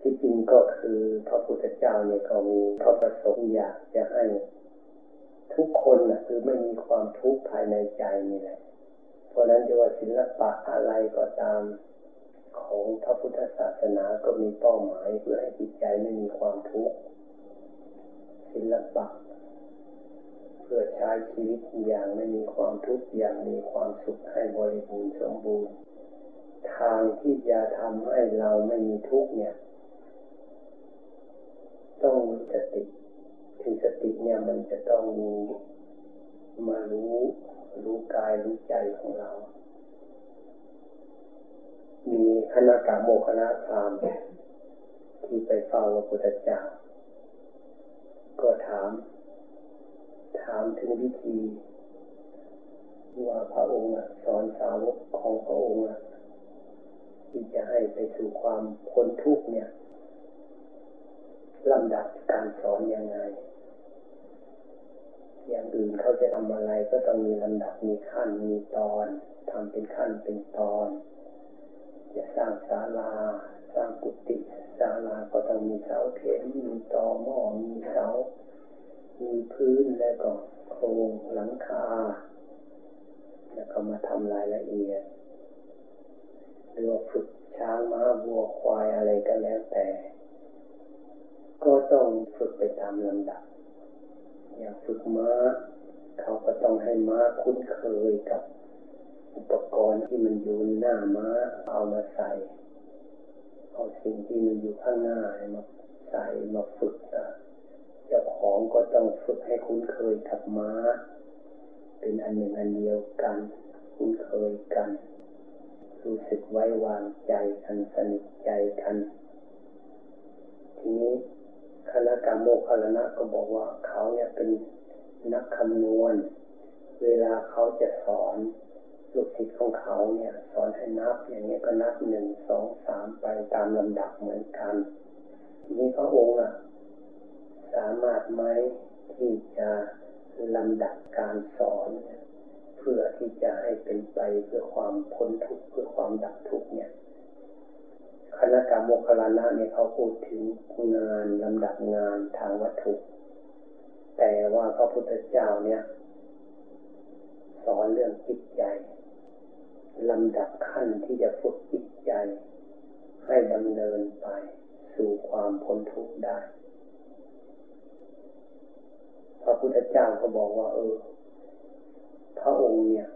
ที่จริงก็คือพระพุทธเจ้าเนี่ยก็มีพระประสงค์อยากจะให้ทุกคนนะคือไม่มีความทุกข์ภายในใจนี่แหละ เพราะนั้นจะว่าศิลปะอะไรก็ตามของพระพุทธศาสนาก็มีเป้าหมายเพื่อให้จิตใจไม่มีความทุกข์ศิลปะ เพื่อใช้ชีวิตอย่างไม่มีความทุกข์อย่างมีความสุขให้บริบูรณ์สมบูรณ์ ทางที่จะทำให้เราไม่มีทุกข์เนี่ย ต้องมีสติถึงสติเนี่ยมันจะต้องมีมารู้รู้กายรู้ใจของเรา มีคณะกรรมโมคณะพรามที่ไปเฝ้าพระพุทธเจ้า ก็ถาม ถามถึงวิธีว่าพระองค์สอนสาวกของพระองค์ที่จะให้ไปสู่ความพ้นทุกข์เนี่ย ลำดับการสอนยังไง อย่างอื่นเขาจะทำอะไรก็ต้องมีลำดับมีขั้นมีตอนทำเป็นขั้นเป็นตอน จะสร้างศาลา สร้างกุฏิศาลาก็ต้องมีเสาเข็มมีตอหม้อมีเสา มีพื้นแล้วก็โครงหลังคา แล้วก็มาทำรายละเอียดหรือว่าฝึกช้างม้าวัวควายอะไรก็แล้วแต่ ก็ต้องฝึกไปตามลำดับ อย่างฝึกม้า เขาก็ต้องให้ม้าคุ้นเคยกับ อุปกรณ์ที่มันอยู่หน้าม้าเอามาใส่เอาสิ่งที่มันอยู่ข้างหน้ามาใส่มาฝึกเจ้าของก็ต้องฝึกให้คุ้นเคยกับม้า เป็นอันหนึ่งอันเดียวกัน คุ้นเคยกัน รู้สึกไว้วางใจกันสนิทใจกัน ทีนี้ คณะกรรมโมคลนะก็บอกว่าเขาเนี่ยเป็นนักคำนวณ เวลาเขาจะสอนลูกศิษย์ของเขาเนี่ยสอนให้นับอย่างนี้ก็นับหนึ่งสองสามไปตามลำดับเหมือนกันนี้พระองค์อะสามารถไหมที่จะลำดับการสอน เพื่อที่จะให้เป็นไปเพื่อความพ้นทุกข์เพื่อความดับทุกข์เนี่ย คณะกรรมโมคลานะเนี่ยเขาพูดถึงงานลำดับงานทางวัตถุ แต่ว่าพระพุทธเจ้าเนี่ย สอนเรื่องจิตใจลำดับขั้นที่จะฝึกจิตใจ ให้ดำเนินไปสู่ความพ้นทุกข์ได้ พระพุทธเจ้าก็บอกว่า เออ พระองค์เนี่ย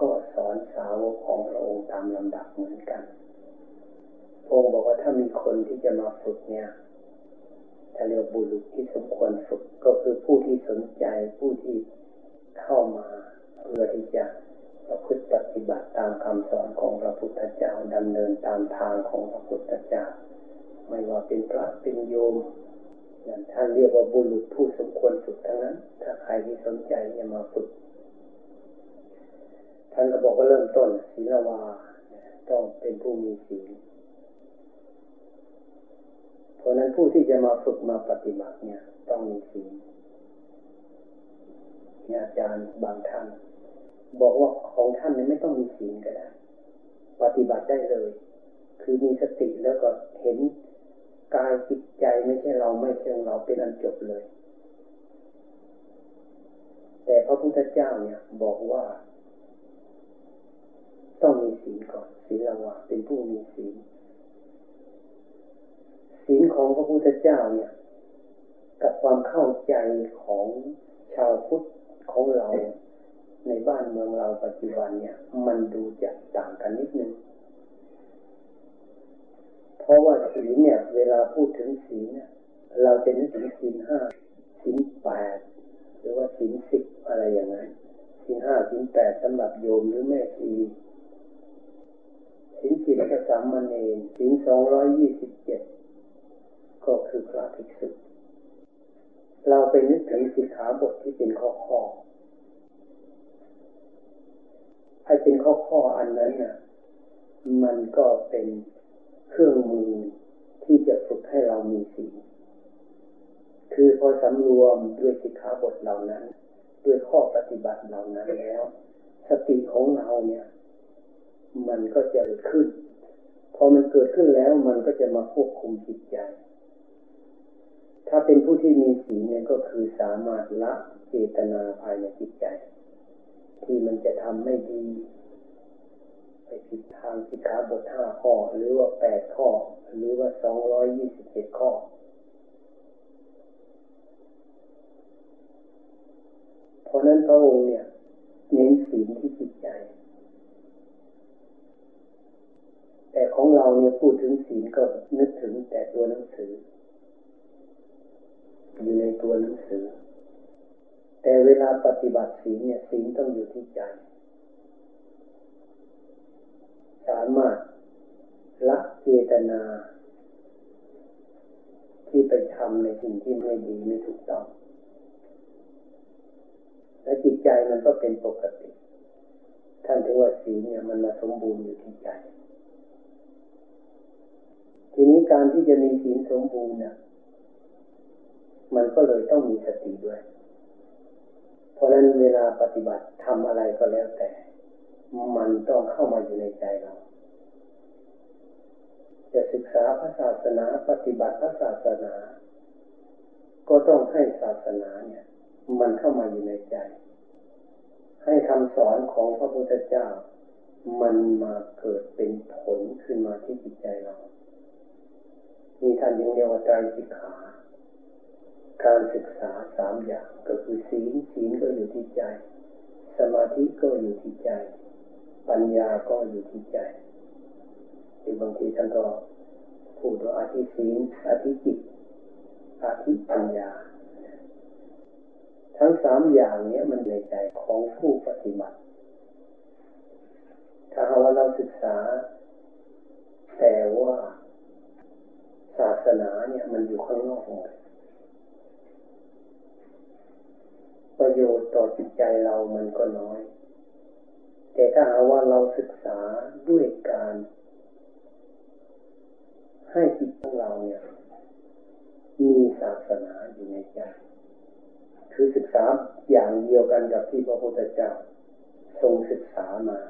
ก็สอนสาวกของพระองค์ตามลำดับเหมือนกัน องค์บอกว่าถ้ามีคนที่จะมาฝึกเนี่ยถ้าเรียกบุรุษที่สมควรฝึกก็คือผู้ที่สนใจผู้ที่เข้ามาเพื่อที่จะประพฤติปฏิบัติตามคำสอนของพระพุทธเจ้าดำเนินตามทางของพระพุทธเจ้า ไม่ว่าเป็นพระเป็นโยมอย่างท่านเรียกว่าบุรุษผู้สมควรฝึกทั้งนั้น ถ้าใครที่สนใจจะมาฝึก ท่านก็บอกว่าเริ่มต้นศีลวาต้องเป็นผู้มีศีล เพราะนั้นผู้ที่จะมาฝึกมาปฏิบัติเนี่ย ต้องมีศีลอาจารย์บางท่าน บอกว่าของท่านเนี่ยไม่ต้องมีศีลก็ได้ ปฏิบัติได้เลย คือมีสติแล้วก็เห็นกายจิตใจไม่ใช่เราไม่ใช่เราเป็นอันจบเลย แต่พระพุทธเจ้าเนี่ย บอกว่า ต้องมีศีลก่อนศีลละวะเป็นผู้มีศีล ศีลของพระพุทธเจ้าเนี่ย กับความเข้าใจของชาวพุทธของเราในบ้านเมืองเราปัจจุบันเนี่ย มันดูจะต่างกันนิดนึง เพราะว่าศีลเนี่ย เวลาพูดถึงศีลเนี่ยเราจะนึกถึงศีลห้าศีลแปดหรือว่าศีลสิบอะไรอย่างนั้นศีลห้าศีลแปดสำหรับโยมหรือแม่ชีศีลสิบก็สามเณรศีลสองร้อยยี่สิบเจ็ด ก็คือพระภิกษุเราไปนึกถึงสิกขาบทที่เป็นข้อข้อให้เป็นข้อข้ออันนั้นน่ะมันก็เป็นเครื่องมือที่จะฝึกให้เรามีศีคือพอสำรวมด้วยสิกขาบทเหล่านั้น ด้วยข้อปฏิบัติเหล่านั้นแล้ว สติของเราเนี่ย มันก็จะเกิดขึ้น พอมันเกิดขึ้นแล้วมันก็จะมาควบคุมจิตใจ ถ้าเป็นผู้ที่มีศีลเนี่ยก็คือสามารถละเจตนาภายในจิตใจ ที่มันจะทำไม่ดี ไปผิดทางสิกขาบทห้าข้อ หรือว่าแปดข้อ หรือว่าสองร้อยยี่สิบเจ็ดข้อ เพราะนั้นพระองค์เนี่ย เน้นศีลที่จิตใจ แต่ของเราเนี่ยพูดถึงศีลก็นึกถึงแต่ตัวหนังสือ อยู่ในตัวหนังสือ แต่เวลาปฏิบัติศีลเนี่ยศีลต้องอยู่ที่ใจ สามารถละเจตนา ที่ไปทำในสิ่งที่ไม่ดีไม่ถูกต้อง และจิตใจมันก็เป็นปกติ ท่านถึงว่าศีลเนี่ยมันมาสมบูรณ์อยู่ที่ใจ ทีนี้การที่จะมีศีลสมบูรณ์เนี่ย มันก็เลยต้องมีสติด้วย เพราะนั้นเวลาปฏิบัติทำอะไรก็แล้วแต่ มันต้องเข้ามาอยู่ในใจเรา จะศึกษาพระศาสนาปฏิบัติพระศาสนา ก็ต้องให้ศาสนาเนี่ย มันเข้ามาอยู่ในใจ ให้คำสอนของพระพุทธเจ้า มันมาเกิดเป็นผลขึ้นมาที่จิตใจเรามีท่านยังเรียกว่าไตรสิกขา การศึกษาสามอย่างก็คือศีลศีลก็อยู่ที่ใจ สมาธิก็อยู่ที่ใจ ปัญญาก็อยู่ที่ใจหรือบางทีท่านก็พูดว่าอธิศีลอธิจิตอธิปัญญา ทั้งสามอย่างนี้มันในใจของผู้ปฏิบัติ ถ้าว่าเราศึกษา แต่ว่าศาสนาเนี่ยมันอยู่ข้างนอกหมด ประโยชน์ต่อจิตใจเรามันก็น้อย แต่ถ้าหาว่าเราศึกษาด้วยการ ให้จิตของเราเนี่ย มีศาสนาอยู่ในใจ คือศึกษาอย่างเดียวกันกับที่พระพุทธเจ้าทรงศึกษามา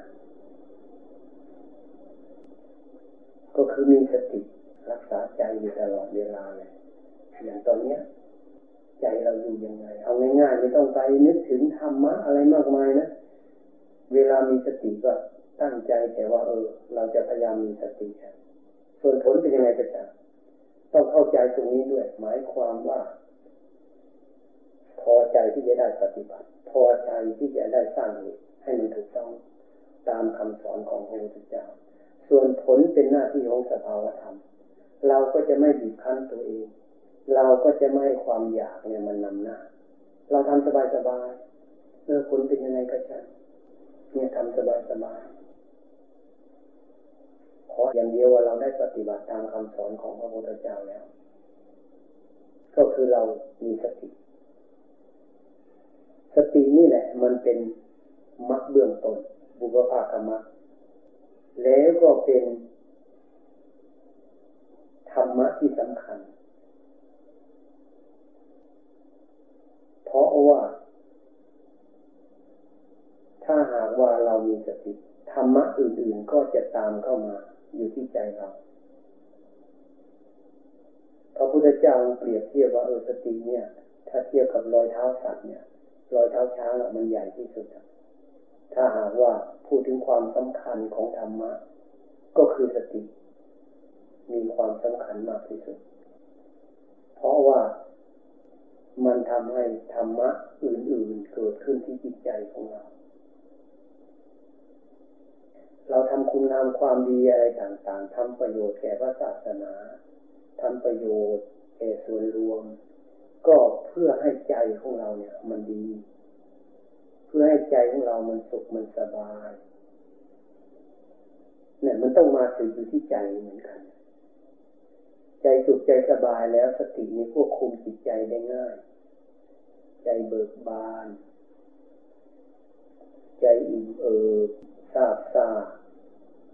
ก็คือมีสติรักษาใจอยู่ตลอดเวลาเลยอย่างตอนเนี้ย ใจเราอยู่ยังไง เอาง่ายๆไม่ต้องไปนึกถึงธรรมะอะไรมากมายนะ เวลามีสติก็ตั้งใจแต่ว่า เออ เราจะพยายามมีสติส่วนผลเป็นยังไงก็จะต้องเข้าใจตรงนี้ด้วย หมายความว่า พอใจที่จะได้ปฏิบัติ พอใจที่จะได้สร้างเหตุให้มันถูกต้องตามคำสอนของพระพุทธเจ้า ส่วนผลเป็นหน้าที่ของสภาวธรรม เราก็จะไม่บีบคั้นตัวเอง เราก็จะไม่ให้ความอยากเนี่ยมันนำหน้า เราทำสบายสบายเออผลเป็นยังไงก็ช่างเนี่ยทำสบายสบายขออย่างเดียวว่าเราได้ปฏิบัติตามคำสอนของพระพุทธเจ้าแล้ว ก็คือเรามีสติ สตินี่แหละ มันเป็นมรรคเบื้องต้นบุพภากรรมแล้วก็เป็นธรรมะที่สำคัญ เพราะว่า ถ้าหากว่าเรามีสติธรรมะอื่น ๆ ก็จะตามเข้ามาอยู่ที่ใจเราพระพุทธเจ้าเปรียบเทียบว่าเออสติเนี่ย ถ้าเทียบกับรอยเท้าสัตว์เนี่ยรอยเท้าช้างมันใหญ่ที่สุด ถ้าหากว่าพูดถึงความสำคัญของธรรมะ ก็คือสติ มีความสำคัญมากที่สุด เพราะว่า มันทำให้ธรรมะอื่น ๆ เกิดขึ้นที่จิตใจของเรา เราทำคุณงามความดีอะไรต่างๆทำประโยชน์แก่พระศาสนาทำประโยชน์แก่ส่วนรวม ก็เพื่อให้ใจของเราเนี่ย มันดี เพื่อให้ใจของเรามันสุขมันสบาย เนี่ยมันต้องมาถึงอยู่ที่ใจเหมือนกัน ใจสุขใจสบายแล้วสตินี้ควบคุมจิตใจได้ง่าย ใจเบิกบาน ใจอิ่มเอิบซาบซา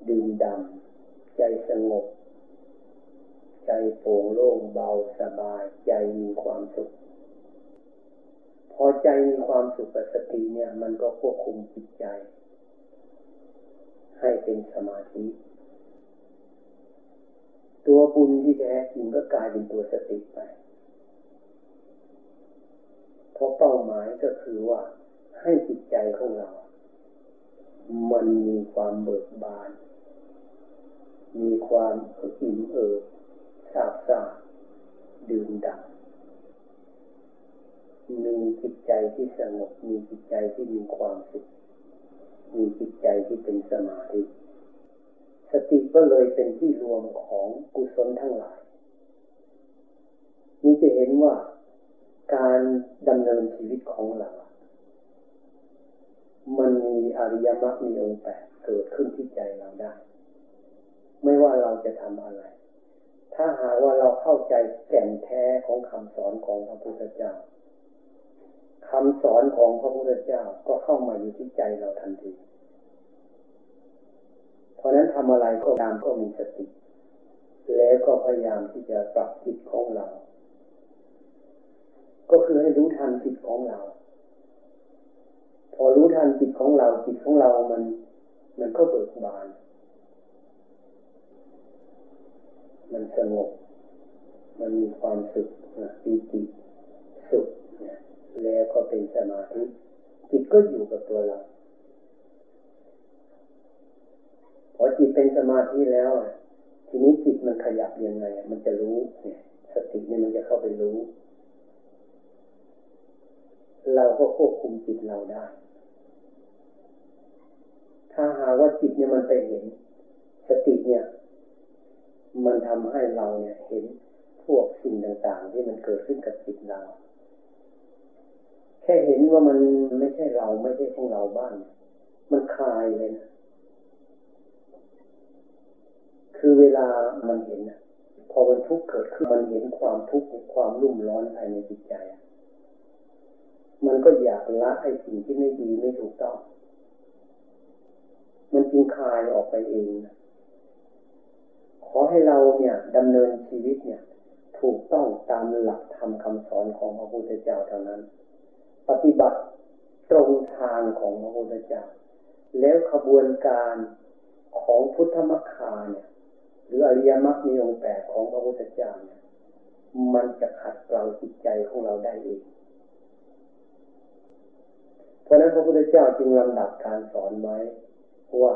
ดื่มดำ ใจสงบ ใจโปร่งโล่งเบาสบาย ใจมีความสุข พอใจมีความสุขกับสติเนี่ย มันก็ควบคุมจิตใจ ให้เป็นสมาธิ ตัวบุญที่แท้จริงก็กลายเป็นตัวสติไป เพราะเป้าหมายก็คือว่าให้จิตใจของเรา มันมีความเบิกบาน มีความอิ่มเอิบซาบซ่าดื่มด่ำมีจิตใจที่สงบ มีจิตใจที่มีความสุข มีจิตใจที่เป็นสมาธิ สติก็เลยเป็นที่รวมของกุศลทั้งหลาย นี่จะเห็นว่าการดำเนินชีวิตของเรา มันมีอริยมรรคมีองค์แปดเกิดขึ้นที่ใจเราได้ ไม่ว่าเราจะทำอะไร ถ้าหากว่าเราเข้าใจแก่นแท้ของคำสอนของพระพุทธเจ้าคำสอนของพระพุทธเจ้าก็เข้ามาอยู่ที่ใจเราทันที เพราะนั้นทำอะไรก็ตามก็มีสติ แล้วก็พยายามที่จะปรับจิตของเรา ก็คือให้รู้ทันจิตของเรา พอรู้ทันจิตของเรา จิตของเรามัน มันก็เบิกบาน มันสงบ มันมีความสุขนะปีติสุขนี่ยแล้วก็เป็นสมาธิจิตก็อยู่กับตัวเรา พอจิตเป็นสมาธิแล้ว ทีนี้จิตมันขยับยังไง มันจะรู้เนี่ยสติเนี่ยมันจะเข้าไปรู้ เราก็ควบคุมจิตเราได้ ถ้าหาว่าจิตเนี่ยมันไปเห็น สติเนี่ย มันทำให้เราเนี่ยเห็นพวกสิ่งต่าง ๆ ที่มันเกิดขึ้นกับจิตเราแค่เห็นว่ามันไม่ใช่เราไม่ใช่ของเราบ้าง มันคลายเลยนะ คือเวลามันเห็นพอมันทุกข์เกิดขึ้นมันเห็นความทุกข์ความรุ่มร้อนภายในจิตใจ มันก็อยากละไอ้สิ่งที่ไม่ดีไม่ถูกต้อง มันจึงคลายออกไปเองขอให้เราเนี่ยดำเนินชีวิตเนี่ย ถูกต้องตามหลักธรรมคาสอนของพระพุทธเจ้าเท่านั้น ปฏิบัติตรงทางของพระพุทธเจ้าแล้วขบวนการของพุทธมรรคาเนี่ย หรืออริยมรรคมีองค์แปดของพระพุทธเจ้าเนี่ยมันจะขัดเกลาจิตใจของเราได้เองเพราะนั้นพระพุทธเจ้าจึงลำดับการสอนไว้ว่า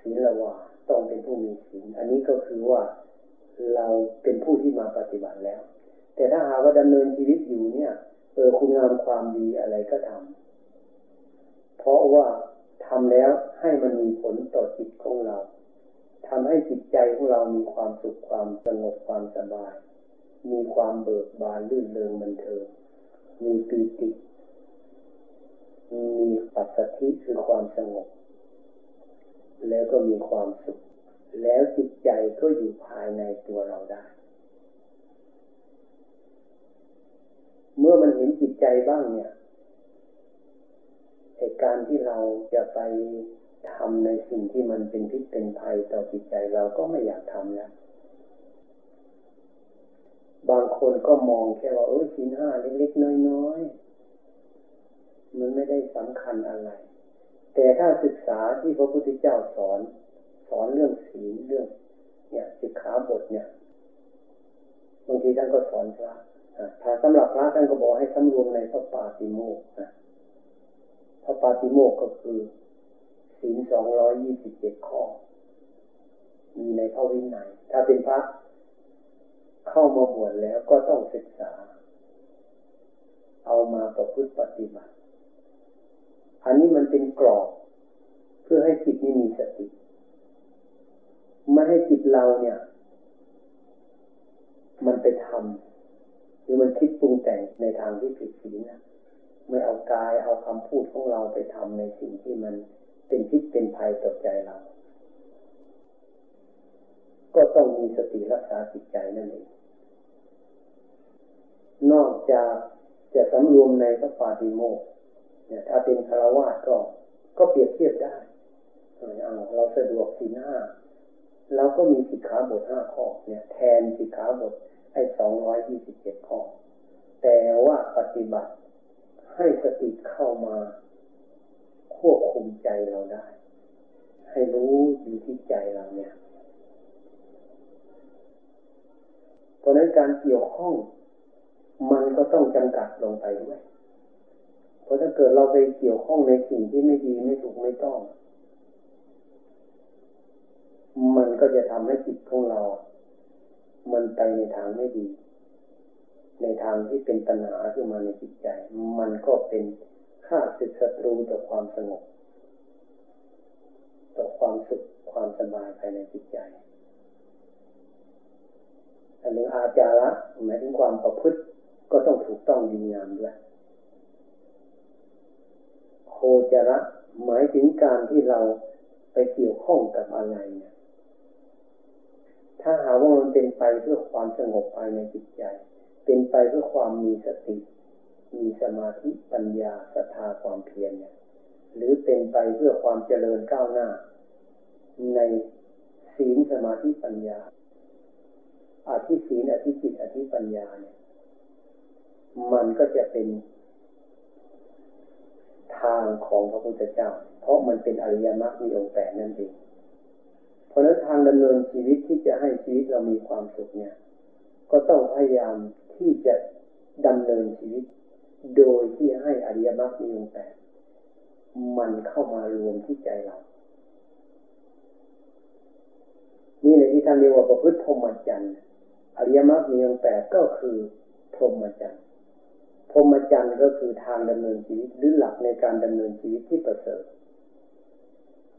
ศีลวาต้องเป็นผู้มีศีลอันนี้ก็คือว่าเราเป็นผู้ที่มาปฏิบัติแล้ว แต่ถ้าหาว่าดำเนินชีวิตอยู่เนี่ยเออคุณงามความดีอะไรก็ทำเพราะว่าทำแล้วให้มันมีผลต่อจิตของเรา ทำให้จิตใจของเรามีความสุขความสงบความสบาย มีความเบิกบานลื่นเริงบันเทิง มีปีติ มีปัสสธิคือความสงบ แล้วก็มีความสุข แล้วจิตใจก็อยู่ภายในตัวเราได้ เมื่อมันเห็นจิตใจบ้างเนี่ยเหตุการณ์ที่เราจะไป ทำในสิ่งที่มันเป็นพิษเป็นภัยต่อจิตใจเราก็ไม่อยากทำแล้วบางคนก็มองแค่ว่าเออชิ้นห้าเล็กๆน้อยๆมันไม่ได้สำคัญอะไร แต่ถ้าศึกษาที่พระพุทธเจ้าสอน สอนเรื่องศีลเรื่อง เนี่ยสิกขาบทเนี่ยบางทีท่านก็สอนพระถ้าสำหรับพระท่านก็บอกให้สำรวมในพระปาติโมกข์พระปาติโมกก็คือ ศีลสองร้อยยี่สิบเจ็ดข้อ มีในพระวินัย ถ้าเป็นพระเข้ามาบวชแล้วก็ต้องศึกษา เอามาประพฤติปฏิบัติ อันนี้มันเป็นกรอบ เพื่อให้จิตนี้มีสติ ไม่ให้จิตเราเนี่ย มันไปทำหรือมันคิดปรุงแต่งในทางที่ผิดศีลนะไม่เอากายเอาคำพูดของเราไปทำในสิ่งที่มัน เป็นพิษเป็นภัยต่อใจเรา ก็ต้องมีสติรักษาจิตใจนั่นเอง นอกจากจะสำรวมในพระปาติโมกเนี่ยถ้าเป็นคารวะก็ก็เปรียบเทียบได้เอาเราสะดวกสีหน้าเราก็มีสิกขาบทห้าข้อเนี่ยแทนสิกขาบทไอ้สองร้อยยี่สิบเจ็ดข้อ แต่ว่าปฏิบัติให้สติเข้ามา ควบคุมใจเราได้ ให้รู้อยู่ที่ใจเราเนี่ย เพราะนั้นการเกี่ยวข้องมันก็ต้องจำกัดลงไปด้วย เพราะถ้าเกิดเราไปเกี่ยวข้องในสิ่งที่ไม่ดีไม่ถูกไม่ต้อง มันก็จะทำให้จิตของเรา มันไปในทางไม่ดี ในทางที่เป็นปัญหาขึ้นมาในจิตใจ มันก็เป็น ค่าศึกศัตรูต่อความสงบ ต่อความสุขความสบายภายในจิตใจ อันหนึ่งอาจาระหมายถึงความประพฤติก็ต้องถูกต้องดีงามด้วยโคจระหมายถึงการที่เราไปเกี่ยวข้องกับอะไรเนี่ยถ้าหาว่ามันเป็นไปเพื่อความสงบภายในจิตใจ เป็นไปเพื่อความมีสติ มีสมาธิปัญญาศรัทธาความเพียรเนี่ยหรือเป็นไปเพื่อความเจริญก้าวหน้า ในศีลสมาธิปัญญาอธิศีลอธิจิตอธิปัญญาเนี่ย มันก็จะเป็นทางของพระพุทธเจ้า เพราะมันเป็นอริยมรรคมีองค์แปดนั่นเอง เพราะนั้นทางดำเนินชีวิตที่จะให้ชีวิตเรามีความสุขเนี่ย ก็ต้องพยายามที่จะดำเนินชีวิต โดยที่ให้อริยมรรคมีองค์แปดมันเข้ามารวมที่ใจเรา นี่เลยที่ท่านเรียกว่าประพฤติพรหมจรรย์อริยมรรคมีองค์แปดก็คือพรหมจรรย์พรหมจรรย์ก็คือทางดำเนินชีวิตหรือหลักในการดำเนินชีวิตที่ประเสริฐ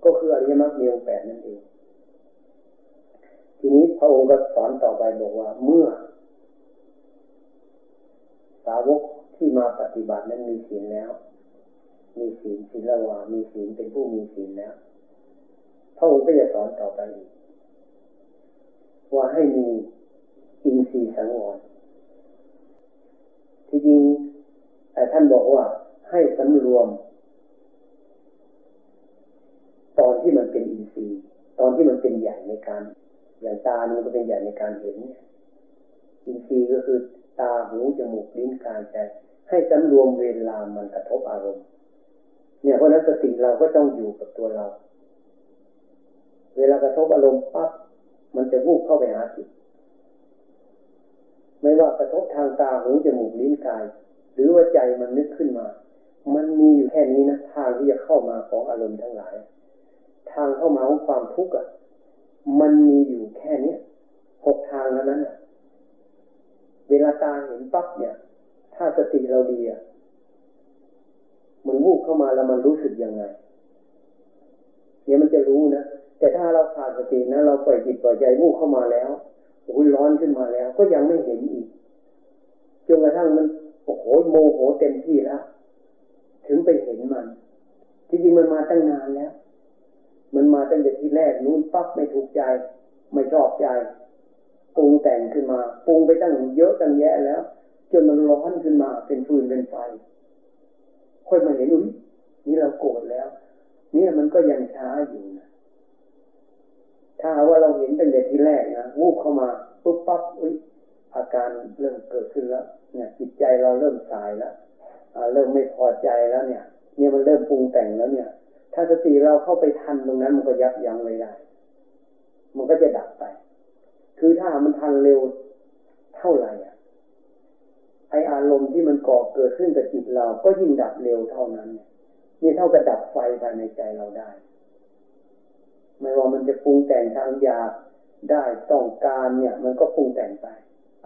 ก็คืออริยมรรคมีองค์แปดนั่นเองทีนี้พระองค์ก็สอนต่อไปบอกว่าเมื่อ สาวก ที่มาปฏิบัตินั้นมีศีลแล้ว มีศีลศีละวามีศีลเป็นผู้มีศีลแล้วพระองค์ก็จะสอนต่อไปอีกว่าให้มีอินทรีย์สังวรที่จริงแต่ท่านบอกว่าให้สำรวม ตอนที่มันเป็นอินทรีย์ ตอนที่มันเป็นใหญ่ในการ อย่างตามันก็เป็นใหญ่ในการเห็นเนี่ยอินทรีย์ก็คือตาหูจมูกลิ้นกายใจ ให้สำรวมเวลามันกระทบอารมณ์ เนี่ยเพราะนั้นสติเราก็ต้องอยู่กับตัวเรา เวลากระทบอารมณ์ปั๊บมันจะวูบเข้าไปหาจิตไม่ว่ากระทบทางตาหูจมูกลิ้นกาย หรือว่าใจมันนึกขึ้นมา มันมีอยู่แค่นี้นะทางที่จะเข้ามาของอารมณ์ทั้งหลาย ทางเข้ามาของความทุกข์อะ มันมีอยู่แค่เนี้ยหกทางนั้นอะ เวลาตาเห็นปั๊บเนี่ย ถ้าสติเราดีอะมันวูบเข้ามาแล้วมันรู้สึกยังไง เนี่ยมันจะรู้นะ แต่ถ้าเราขาดสตินะ เราปล่อยจิตปล่อยใจวูบเข้ามาแล้วโอ้ยร้อนขึ้นมาแล้ว ก็ยังไม่เห็นอีกจนกระทั่งมันโอ้โหโมโหเต็มที่แล้ว ถึงไปเห็นมัน ที่จริงมันมาตั้งนานแล้ว มันมาตั้งแต่ที่แรกนู้นปั๊บไม่ถูกใจ ไม่ชอบใจปรุงแต่งขึ้นมาปรุงไปตั้งเยอะตั้งแยะแล้ว จนมันร้อนขึ้นมาเป็นฟืนเป็นไฟ ค่อยมาเห็นอุ้ยนี่เราโกรธแล้ว เนี่ยมันก็ยังช้าอยู่นะถ้าว่าเราเห็นตั้งแต่ทีแรกนะวูบเข้ามาปุ๊บปั๊บอุ้ยอาการเริ่มเกิดขึ้นแล้วเนี่ยจิตใจเราเริ่มสายแล้วเริ่มไม่พอใจแล้วเนี่ย เนี่ยมันเริ่มปรุงแต่งแล้วเนี่ย ถ้าสติเราเข้าไปทันตรงนั้น มันก็ยับยั้งไว้ได้ มันก็จะดับไป คือถ้ามันทันเร็วเท่าไหร่อะ ไออารมณ์ที่มันก่อเกิดขึ้นกับจิตเราก็ยิ่งดับเร็วเท่านั้นเนี่ยนี่เท่ากับดับไฟภายในใจเราได้ ไม่ว่ามันจะปรุงแต่งทางอยากได้ต้องการเนี่ย มันก็ปรุงแต่งไป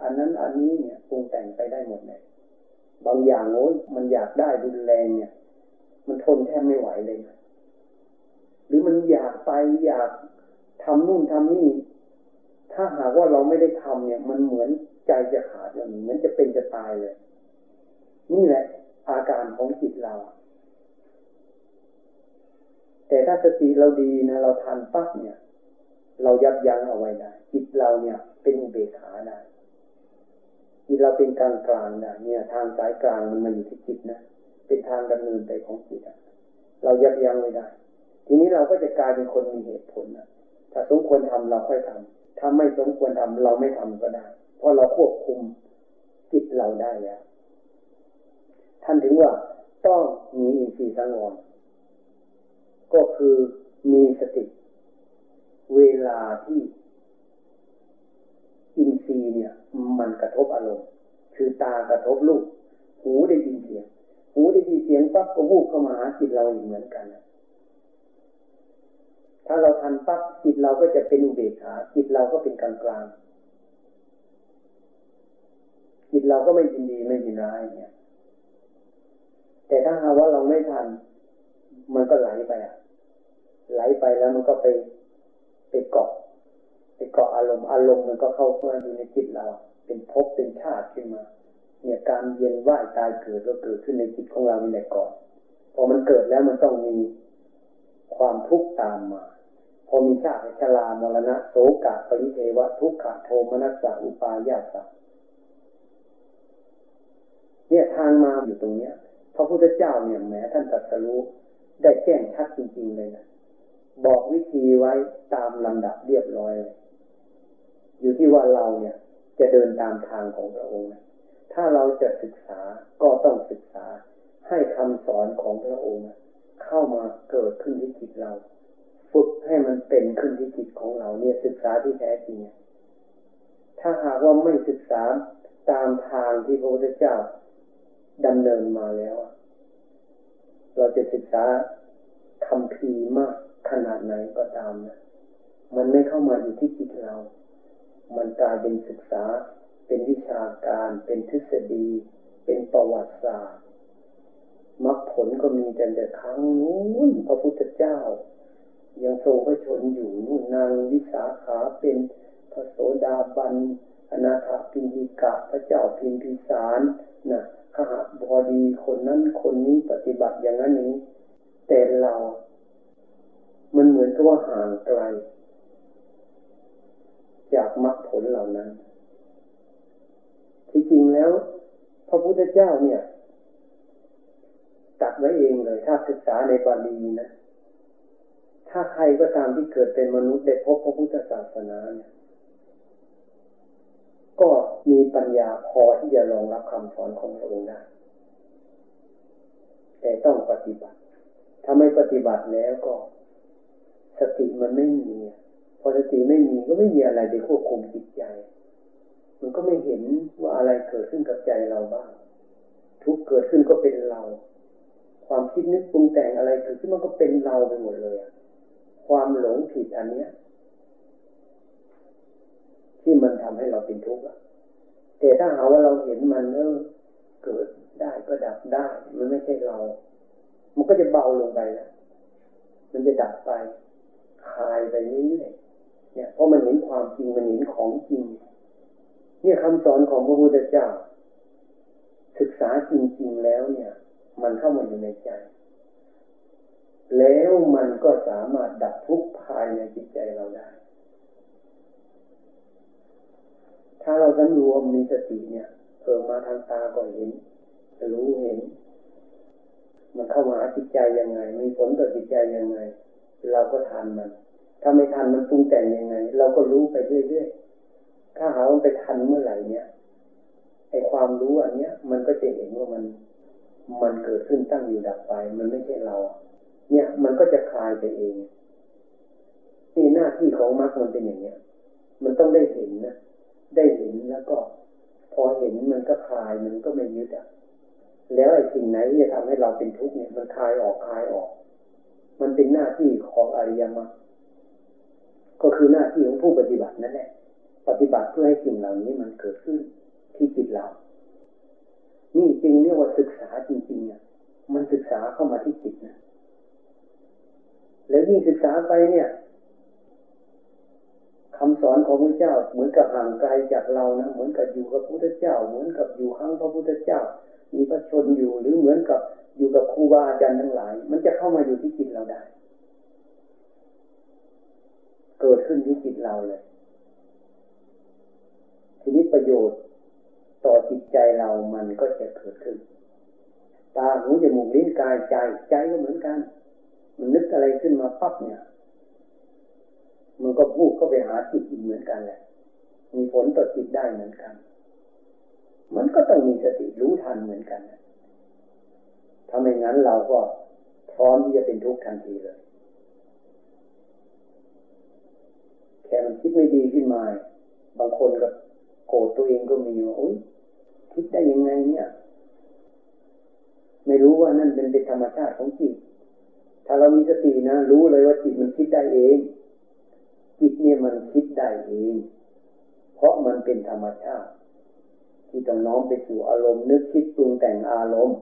อันนั้นอันนี้เนี่ยปรุงแต่งไปได้หมดเลยบางอย่างโน้นมันอยากได้รุนแรงเนี่ย มันทนแทบไม่ไหวเลยนะหรือมันอยากไปอยากทำนู่นทำนี่ ถ้าหากว่าเราไม่ได้ทำเนี่ย มันเหมือน ใจจะขาดอย่างนี้มือนจะเป็นจะตายเลย นี่แหละ อาการของจิตเรา แต่ถ้าสติเราดีนะ เราทันปั๊บเนี่ย เรายับยั้งเอาไว้ได้จิตเราเนี่ย เป็นอุเบกขาได้จิตเราเป็นกลางกลางได้เนี่ย ทางสายกลางมันมาอยู่ที่จิตนะเป็นทางดำเนินไปของจิตเรายับยั้งไว้ได้ ทีนี้เราก็จะกลายเป็นคนมีเหตุผลนะถ้าสมควรทำเราค่อยทำถ้าไม่สมควรทำเราไม่ทำก็ได้ เพราะเราควบคุมจิตเราได้แล้ว ท่านถึงว่าต้องมีอินทรีย์สังวรก็คือมีสติ เวลาที่ อินทรีย์เนี่ย มันกระทบอารมณ์คือตากระทบรูปหูได้ยินเสียง หูได้ยินเสียงปั๊บก็วูบเข้ามาหาจิตเราอีกเหมือนกันถ้าเราทันปั๊บจิตเราก็จะเป็นอุเบกขาจิตเราก็เป็นกลางกลาง จิตเราก็ไม่ยินดีไม่ยินร้ายเนี่ย แต่ถ้าหาว่าเราไม่ทัน มันก็ไหลไปอะ ไหลไปแล้วมันก็ไปไปเกาะไปเกาะอารมณ์อารมณ์มันก็เข้ามาอยู่ในจิตเรา เป็นภพเป็นชาติขึ้นมา เนี่ยการเวียนว่ายตายเกิดก็เกิดขึ้นในจิตของเราในแต่ก่อนพอมันเกิดแล้วมันต้องมีความทุกข์ตามมา พอมีชาติชรามรณะโสกาปริเทวะทุกขโทมนัสสะอุปายาสะ เนี่ยทางมาอยู่ตรงเนี้ยพระพุทธเจ้าเนี่ยแม้ท่านตรัสรู้ได้แจ้งชัดจริง ๆเลยนะบอกวิธีไว้ตามลำดับเรียบร้อยเลยอยู่ที่ว่าเราเนี่ย จะเดินตามทางของพระองค์ถ้าเราจะศึกษาก็ต้องศึกษาให้คำสอนของพระองค์ เข้ามาเกิดขึ้นที่จิตเรา ฝึกให้มันเป็นขึ้นที่จิตของเราเนี่ยศึกษาที่แท้จริงถ้าหากว่าไม่ศึกษาตามทางที่พระพุทธเจ้า ดำเนินมาแล้ว เราจะศึกษาคำพีมากขนาดไหนก็ตามนะ มันไม่เข้ามาอยู่ที่จิตเรา มันกลายเป็นศึกษา เป็นวิชาการ เป็นทฤษฎี เป็นประวัติศาสตร์มรรคผลก็มีแต่แต่ครั้งนู้นพระพุทธเจ้า ยังทรงพระชนอยู่นู่นนางวิสาขาเป็นพระโสดาบันอนาถปิณิกะพระเจ้าพิมพิสารนะ ขหบอดีคนนั้นคนนี้ปฏิบัติอย่างนั้นอย่างนี้ แต่เรา มันเหมือนกับว่าห่างไกล จากมรรคผลเหล่านั้น ที่จริงแล้ว พระพุทธเจ้าเนี่ยตัดไว้เองเลย ถ้าศึกษาในบาลีนะ ถ้าใครก็ตามที่เกิดเป็นมนุษย์ได้พบพระพุทธศาสนาเนี่ย มีปัญญาพอที่จะรองรับคำสอนของพระองค์ได้แต่ต้องปฏิบัติ ถ้าไม่ปฏิบัติแล้วก็ สติมันไม่มีพอสติไม่มีก็ไม่มีอะไรไปควบคุมจิตใจ มันก็ไม่เห็นว่าอะไรเกิดขึ้นกับใจเราบ้าง ทุกเกิดขึ้นก็เป็นเรา ความคิดนึกปรุงแต่งอะไรเกิดขึ้นมันก็เป็นเราไปหมดเลยความหลงผิดอันเนี้ยที่มันทำให้เราเป็นทุกข์ แต่ถ้าหาว่าเราเห็นมันเออเกิดได้ก็ดับได้ มันไม่ใช่เรา มันก็จะเบาลงไปแล้วมันจะดับไปคลายไปเรื่อยๆเนี่ย เพราะมันเห็นความจริงมันเห็นของจริง เนี่ยคำสอนของพระพุทธเจ้า ศึกษาจริง ๆแล้วเนี่ย มันเข้ามาอยู่ในใจ แล้วมันก็สามารถดับทุกข์ภายในจิตใจเราได้ ถ้าเราสำรวมมีสติเนี่ยเพิ่มมาทางตาก็เห็น รู้เห็น มันเข้ามาหาจิตใจยังไง มีผลต่อจิตใจยังไง เราก็ทันมัน ถ้าไม่ทันมันปรุงแต่งยังไง เราก็รู้ไปเรื่อยๆ ถ้าหาว่าไปทันเมื่อไหร่เนี่ยไอความรู้อันเนี้ย มันก็จะเห็นว่ามัน มันเกิดขึ้นตั้งอยู่ดับไป มันไม่ใช่เรา เนี่ยมันก็จะคลายไปเองนี่หน้าที่ของมรรคมันเป็นอย่างเนี้ย มันต้องได้เห็นนะ ได้เห็นแล้วก็ พอเห็นมันก็คลายมันก็ไม่ยึดอะแล้วไอ้สิ่งไหนที่จะทำให้เราเป็นทุกข์เนี่ยมันคลายออกคลายออก มันเป็นหน้าที่ของอริยมรรคก็คือหน้าที่ของผู้ปฏิบัตินั่นแหละปฏิบัติเพื่อให้สิ่งเหล่านี้มันเกิดขึ้นที่จิตเรา นี่จึงเรียกว่าศึกษาจริงๆอะมันศึกษาเข้ามาที่จิตนะแล้วยิ่งศึกษาไปเนี่ย คำสอนของพระเจ้าเหมือนกับห่างไกลจากเรานะเหมือนกับอยู่กับพระพุทธเจ้า เหมือนกับอยู่ข้างพระพุทธเจ้า มีพระชนอยู่หรือเหมือนกับอยู่กับครูบาอาจารย์ทั้งหลาย มันจะเข้ามาอยู่ที่จิตเราได้ เกิดขึ้นที่จิตเราเลย ทีนี้ประโยชน์ต่อจิตใจเรามันก็จะเกิดขึ้น ตาหูจมูกลิ้นกายใจใจก็เหมือนกัน มันนึกอะไรขึ้นมาปั๊บเนี่ย มันก็พูดก็ไปหาจิตอีกเหมือนกันแหละ มีผลต่อจิตได้เหมือนกัน มันก็ต้องมีสติรู้ทันเหมือนกันถ้าไม่งั้นเราก็พร้อมที่จะเป็นทุกข์ทันทีเลย แค่มันคิดไม่ดีขึ้นมา บางคนก็โกรธตัวเองก็มีว่าโอ๊ยคิดได้ยังไงเนี่ย ไม่รู้ว่านั่นเป็นเป็นธรรมชาติของจิต ถ้าเรามีสตินะ รู้เลยว่าจิตมันคิดได้เอง จิตเนี่ยมันคิดได้เองเพราะมันเป็นธรรมชาติ ที่ต้องน้อมไปสู่อารมณ์ นึกคิดปรุงแต่งอารมณ์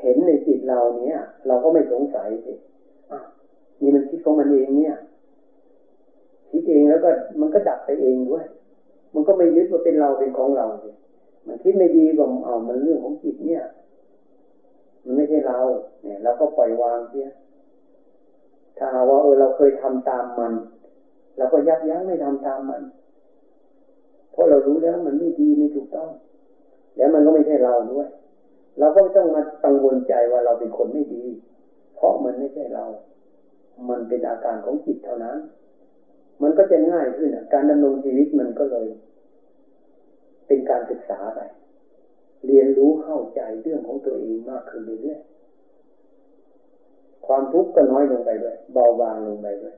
เห็นในจิตเราเนี่ย เราก็ไม่สงสัยสินี่มันคิดของมันเองเนี่ยคิดเองแล้วก็มันก็ดับไปเองด้วย มันก็ไม่ยึดว่าเป็นเราเป็นของเราสิมันคิดไม่ดีก็เอามันเรื่องของจิตเนี่ย มันไม่ใช่เรา เนี่ย เราก็ปล่อยวางเสียถ้าหาว่าเออเราเคยทำตามมัน เราก็ยับยั้งไม่ทำตามมัน เพราะเรารู้แล้วมันไม่ดีไม่ถูกต้อง แล้วมันก็ไม่ใช่เราด้วย เราก็ไม่ต้องมากังวลใจว่าเราเป็นคนไม่ดี เพราะมันไม่ใช่เรา มันเป็นอาการของจิตเท่านั้น มันก็จะง่ายขึ้นการดำรงชีวิตมันก็เลย เป็นการศึกษาไปเรียนรู้เข้าใจเรื่องของตัวเองมากขึ้นเรื่อยๆ ความทุกข์ก็น้อยลงไปด้วย เบาบางลงไปด้วย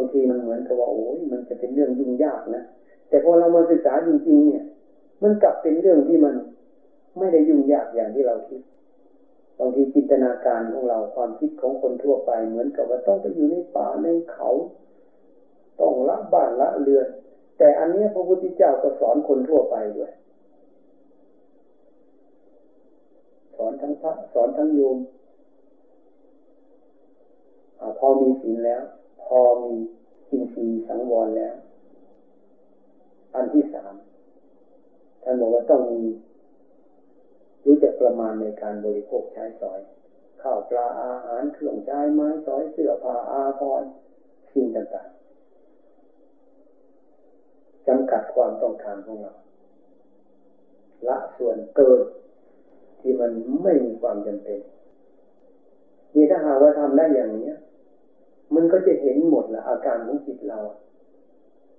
างทีมันเหมือนกับว่าโอ้ยมันจะเป็นเรื่องยุ่งยากนะแต่พอเรามาศึกษาจริง ๆ เนี่ย มันกลับเป็นเรื่องที่มันไม่ได้ยุ่งยากอย่างที่เราคิดบางทีจินตนาการของเราความคิดของคนทั่วไป เหมือนกับว่าต้องไปอยู่ในป่าในเขา ต้องละบ้านละเรือน แต่อันนี้พระพุทธเจ้าก็สอนคนทั่วไปด้วย สอนทั้งพระสอนทั้งโยมอพอมีศีลแล้ว พอมีอินทรีย์สังวรแล้ว อันที่สามท่านบอกว่าต้องมีรู้จักประมาณในการบริโภคใช้สอยข้าวปลาอาหารเครื่องใช้ไม้สอยเสื้อผ้าอาภรณ์สิ่งต่างๆจำกัดความต้องการของเราละส่วนเกินที่มันไม่มีความจำเป็นนี่ถ้าหากว่าทำได้อย่างนี้ มันก็จะเห็นหมดละอาการของจิตเรา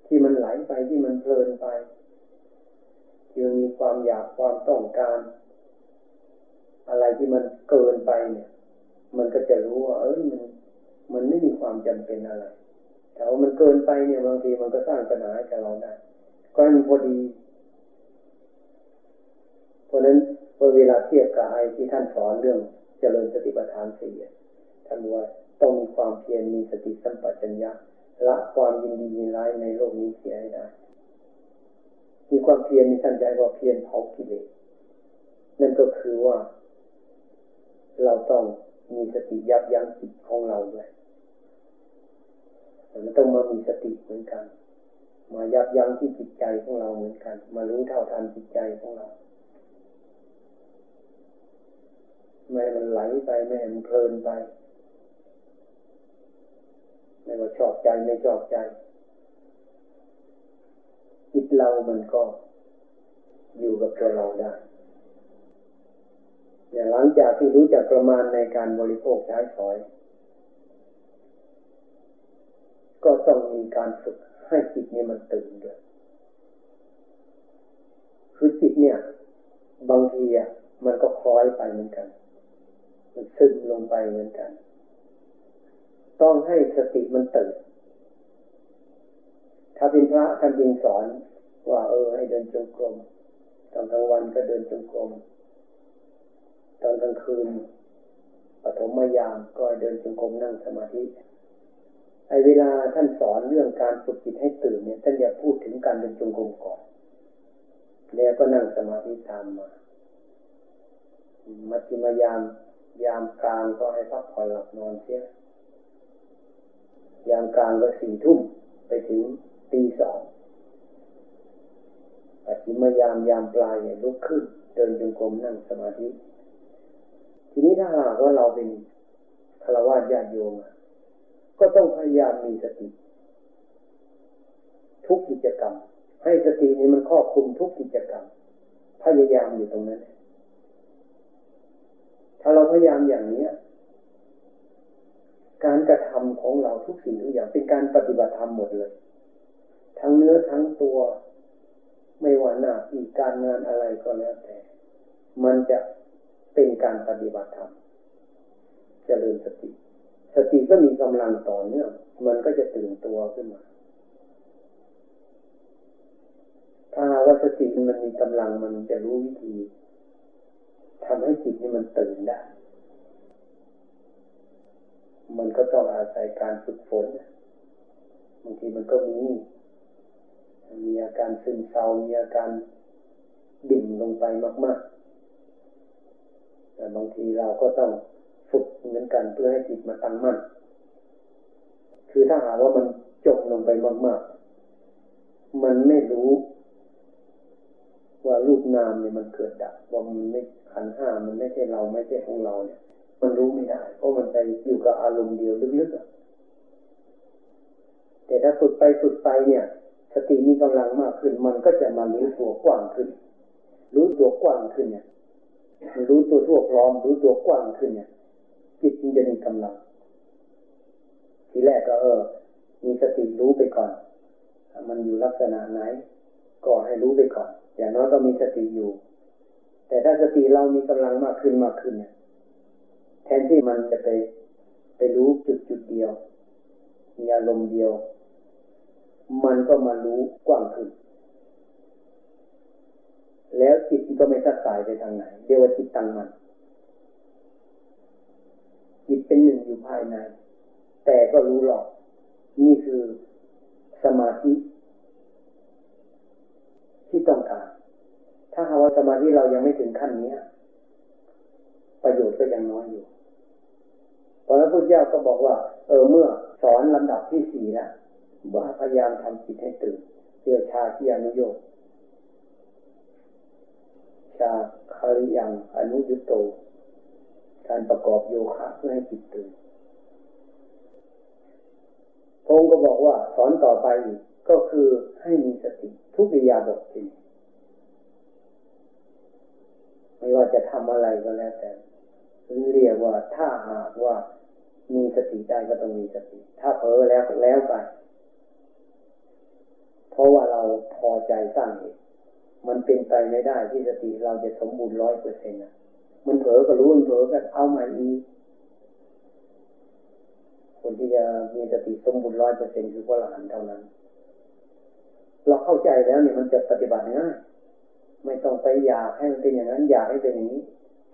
ที่มันไหลไปที่มันเพลินไปที่มันมีความอยากความต้องการ อะไรที่มันเกินไปเนี่ย มันก็จะรู้ว่า เอ้ยมัน มันไม่มีความจำเป็นอะไรแต่ว่ามันเกินไปเนี่ยบางทีมันก็สร้างปัญหาให้กับเราได้ก็ให้มันพอดี เพราะนั้นพอเวลาเทียบกับไอ้ที่ท่านสอนเรื่องเจริญสติปัฏฐานสี่ท่านว่า ต้องมีความเพียรมีสติสัมปชัญญะละความยินดียินร้ายในโลกนี้เสียให้ได้ มีความเพียรมีท่านใจว่าเพียรเผากิเลสนั่นก็คือว่า เราต้องมีสติยับยั้งจิตของเราด้วยมันต้องมามีสติเหมือนกัน มายับยั้งที่จิตใจของเราเหมือนกัน มารู้เท่าทันจิตใจของเราไม่มันไหลไปไม่มันเพลินไป ไม่ว่าชอบใจไม่ชอบใจ จิตเรามันก็อยู่กับตัวเราได้อย่างหลังจากที่รู้จักประมาณในการบริโภคใช้สอย ก็ต้องมีการฝึกให้จิตนี้มันตื่นด้วยคือจิตเนี่ย บางทีอะมันก็คล้อยไปเหมือนกัน มันซึมลงไปเหมือนกัน ต้องให้สติมันตื่น ถ้าเป็นพระท่านจึงสอน ว่าเออให้เดินจงกรม ตอนกลางวันก็เดินจงกรม ตอนกลางคืนปฐมยามก็เดินจงกรมนั่งสมาธิ ไอเวลาท่านสอนเรื่องการฝึกจิตให้ตื่นเนี่ย ท่านอยาพูดถึงการเดินจงกรมก่อน แล้วก็นั่งสมาธิตามมา มัชฌิมยามยามกลางก็ให้พักผ่อนหลับนอนเสีย ยามกลางก็สี่ทุ่มไปถึงตีสองปัจฉิมยามยามปลายเนี่ยลุกขึ้น เดินจงกรมนั่งสมาธิ ทีนี้ถ้าหากว่าเราเป็นฆราวาสญาติโยมก็ต้องพยายามมีสติ ทุกกิจกรรม ให้สตินี้มันครอบคุมทุกกิจกรรม พยายามอยู่ตรงนั้น ถ้าเราพยายามอย่างนี้ การกระทำของเราทุกสิ่งทุกอย่างเป็นการปฏิบัติธรรมหมดเลย ทั้งเนื้อทั้งตัว ไม่ว่าหน้าที่การงานอะไรก็แล้วแต่ มันจะเป็นการปฏิบัติธรรมจเจริญสติ สติก็มีกำลังต่อเนื่องมันก็จะตื่นตัวขึ้นมา ถ้าว่าสติมันมีกำลังมันจะรู้วิธีทำให้จิตนี่มันตื่นได้ มันก็ต้องอาศัยการฝึกฝนบางทีมันก็มี มีอาการซึมเศร้ามีอาการดิ่งลงไปมาก ๆ แต่บางทีเราก็ต้องฝึกเหมือนกันเพื่อให้จิตมาตั้งมั่น คือถ้าหากว่ามันจมลงไปมาก ๆ มันไม่รู้ว่ารูปนามเนี่ยมันเกิดดับว่ามันไม่ขันห้ามันไม่ใช่เราไม่ใช่ของเราเนี่ย มันรู้ไม่ได้ เพราะมันไปอยู่กับอารมณ์เดียวลึกๆแต่ถ้าฝึกไปฝึกไปเนี่ย สติมีกำลังมากขึ้น มันก็จะมารู้ตัวกว้างขึ้น รู้ตัวกว้างขึ้นเนี่ยรู้ตัวทั่วพร้อมรู้ตัวกว้างขึ้นเนี่ยจิตมันจะมีกำลัง ทีแรกก็เออ มีสติรู้ไปก่อน มันอยู่ลักษณะไหน ก็ให้รู้ไปก่อน อย่างน้อยก็มีสติอยู่ แต่ถ้าสติเรามีกำลังมากขึ้นมากขึ้นเนี่ย ทนที่มันจะไปไปรู้จุดจุดเดียว มีอารมณ์เดียว มันก็มารู้กว้างขึ้น แล้วจิตก็ไม่ทัดสายไปทางไหนเรียกว่าจิตตั้งมัน จิตเป็นหนึ่งอยู่ภายใน แต่ก็รู้หรอก นี่คือสมาธิ ที่ต้องการ ถ้าหาว่าสมาธิเรายังไม่ถึงขั้นนี้ ประโยชน์ก็ยังน้อยอยู่ พระพุทธเจ้าก็บอกว่า เออเมื่อสอนลำดับที่สี่แล้วว่าพยายามทำจิตให้ตื่นเพื่อชาที่อนุโยกชาคาริยังอนุยุตโต การประกอบโยคะเพื่อให้จิตตื่นพงก็บอกว่าสอนต่อไปอีกก็คือให้มีสติทุกิยาบทจริงไม่ว่าจะทำอะไรก็แล้วแต่เรียกว่าถ้าหากว่า มีสติได้ก็ต้องมีสติ ถ้าเผลอแล้วแล้วไป เพราะว่าเราพอใจสร้างเหตุมันเป็นไปไม่ได้ที่สติเราจะสมบูรณ์ร้อยเปอร์เซ็นต์นะมันเผลอก็รู้มันเผลอก็เอาม่อีกคนที่จะมีสติสมบูรณ์ร้อยเปอร์เซ็นต์คือพระหลานเท่านั้น เราเข้าใจแล้วเนี่ยมันจะปฏิบัติง่าย ไม่ต้องไปอยากให้มันเป็นอย่างนั้นอยากให้เป็นอย่างนี้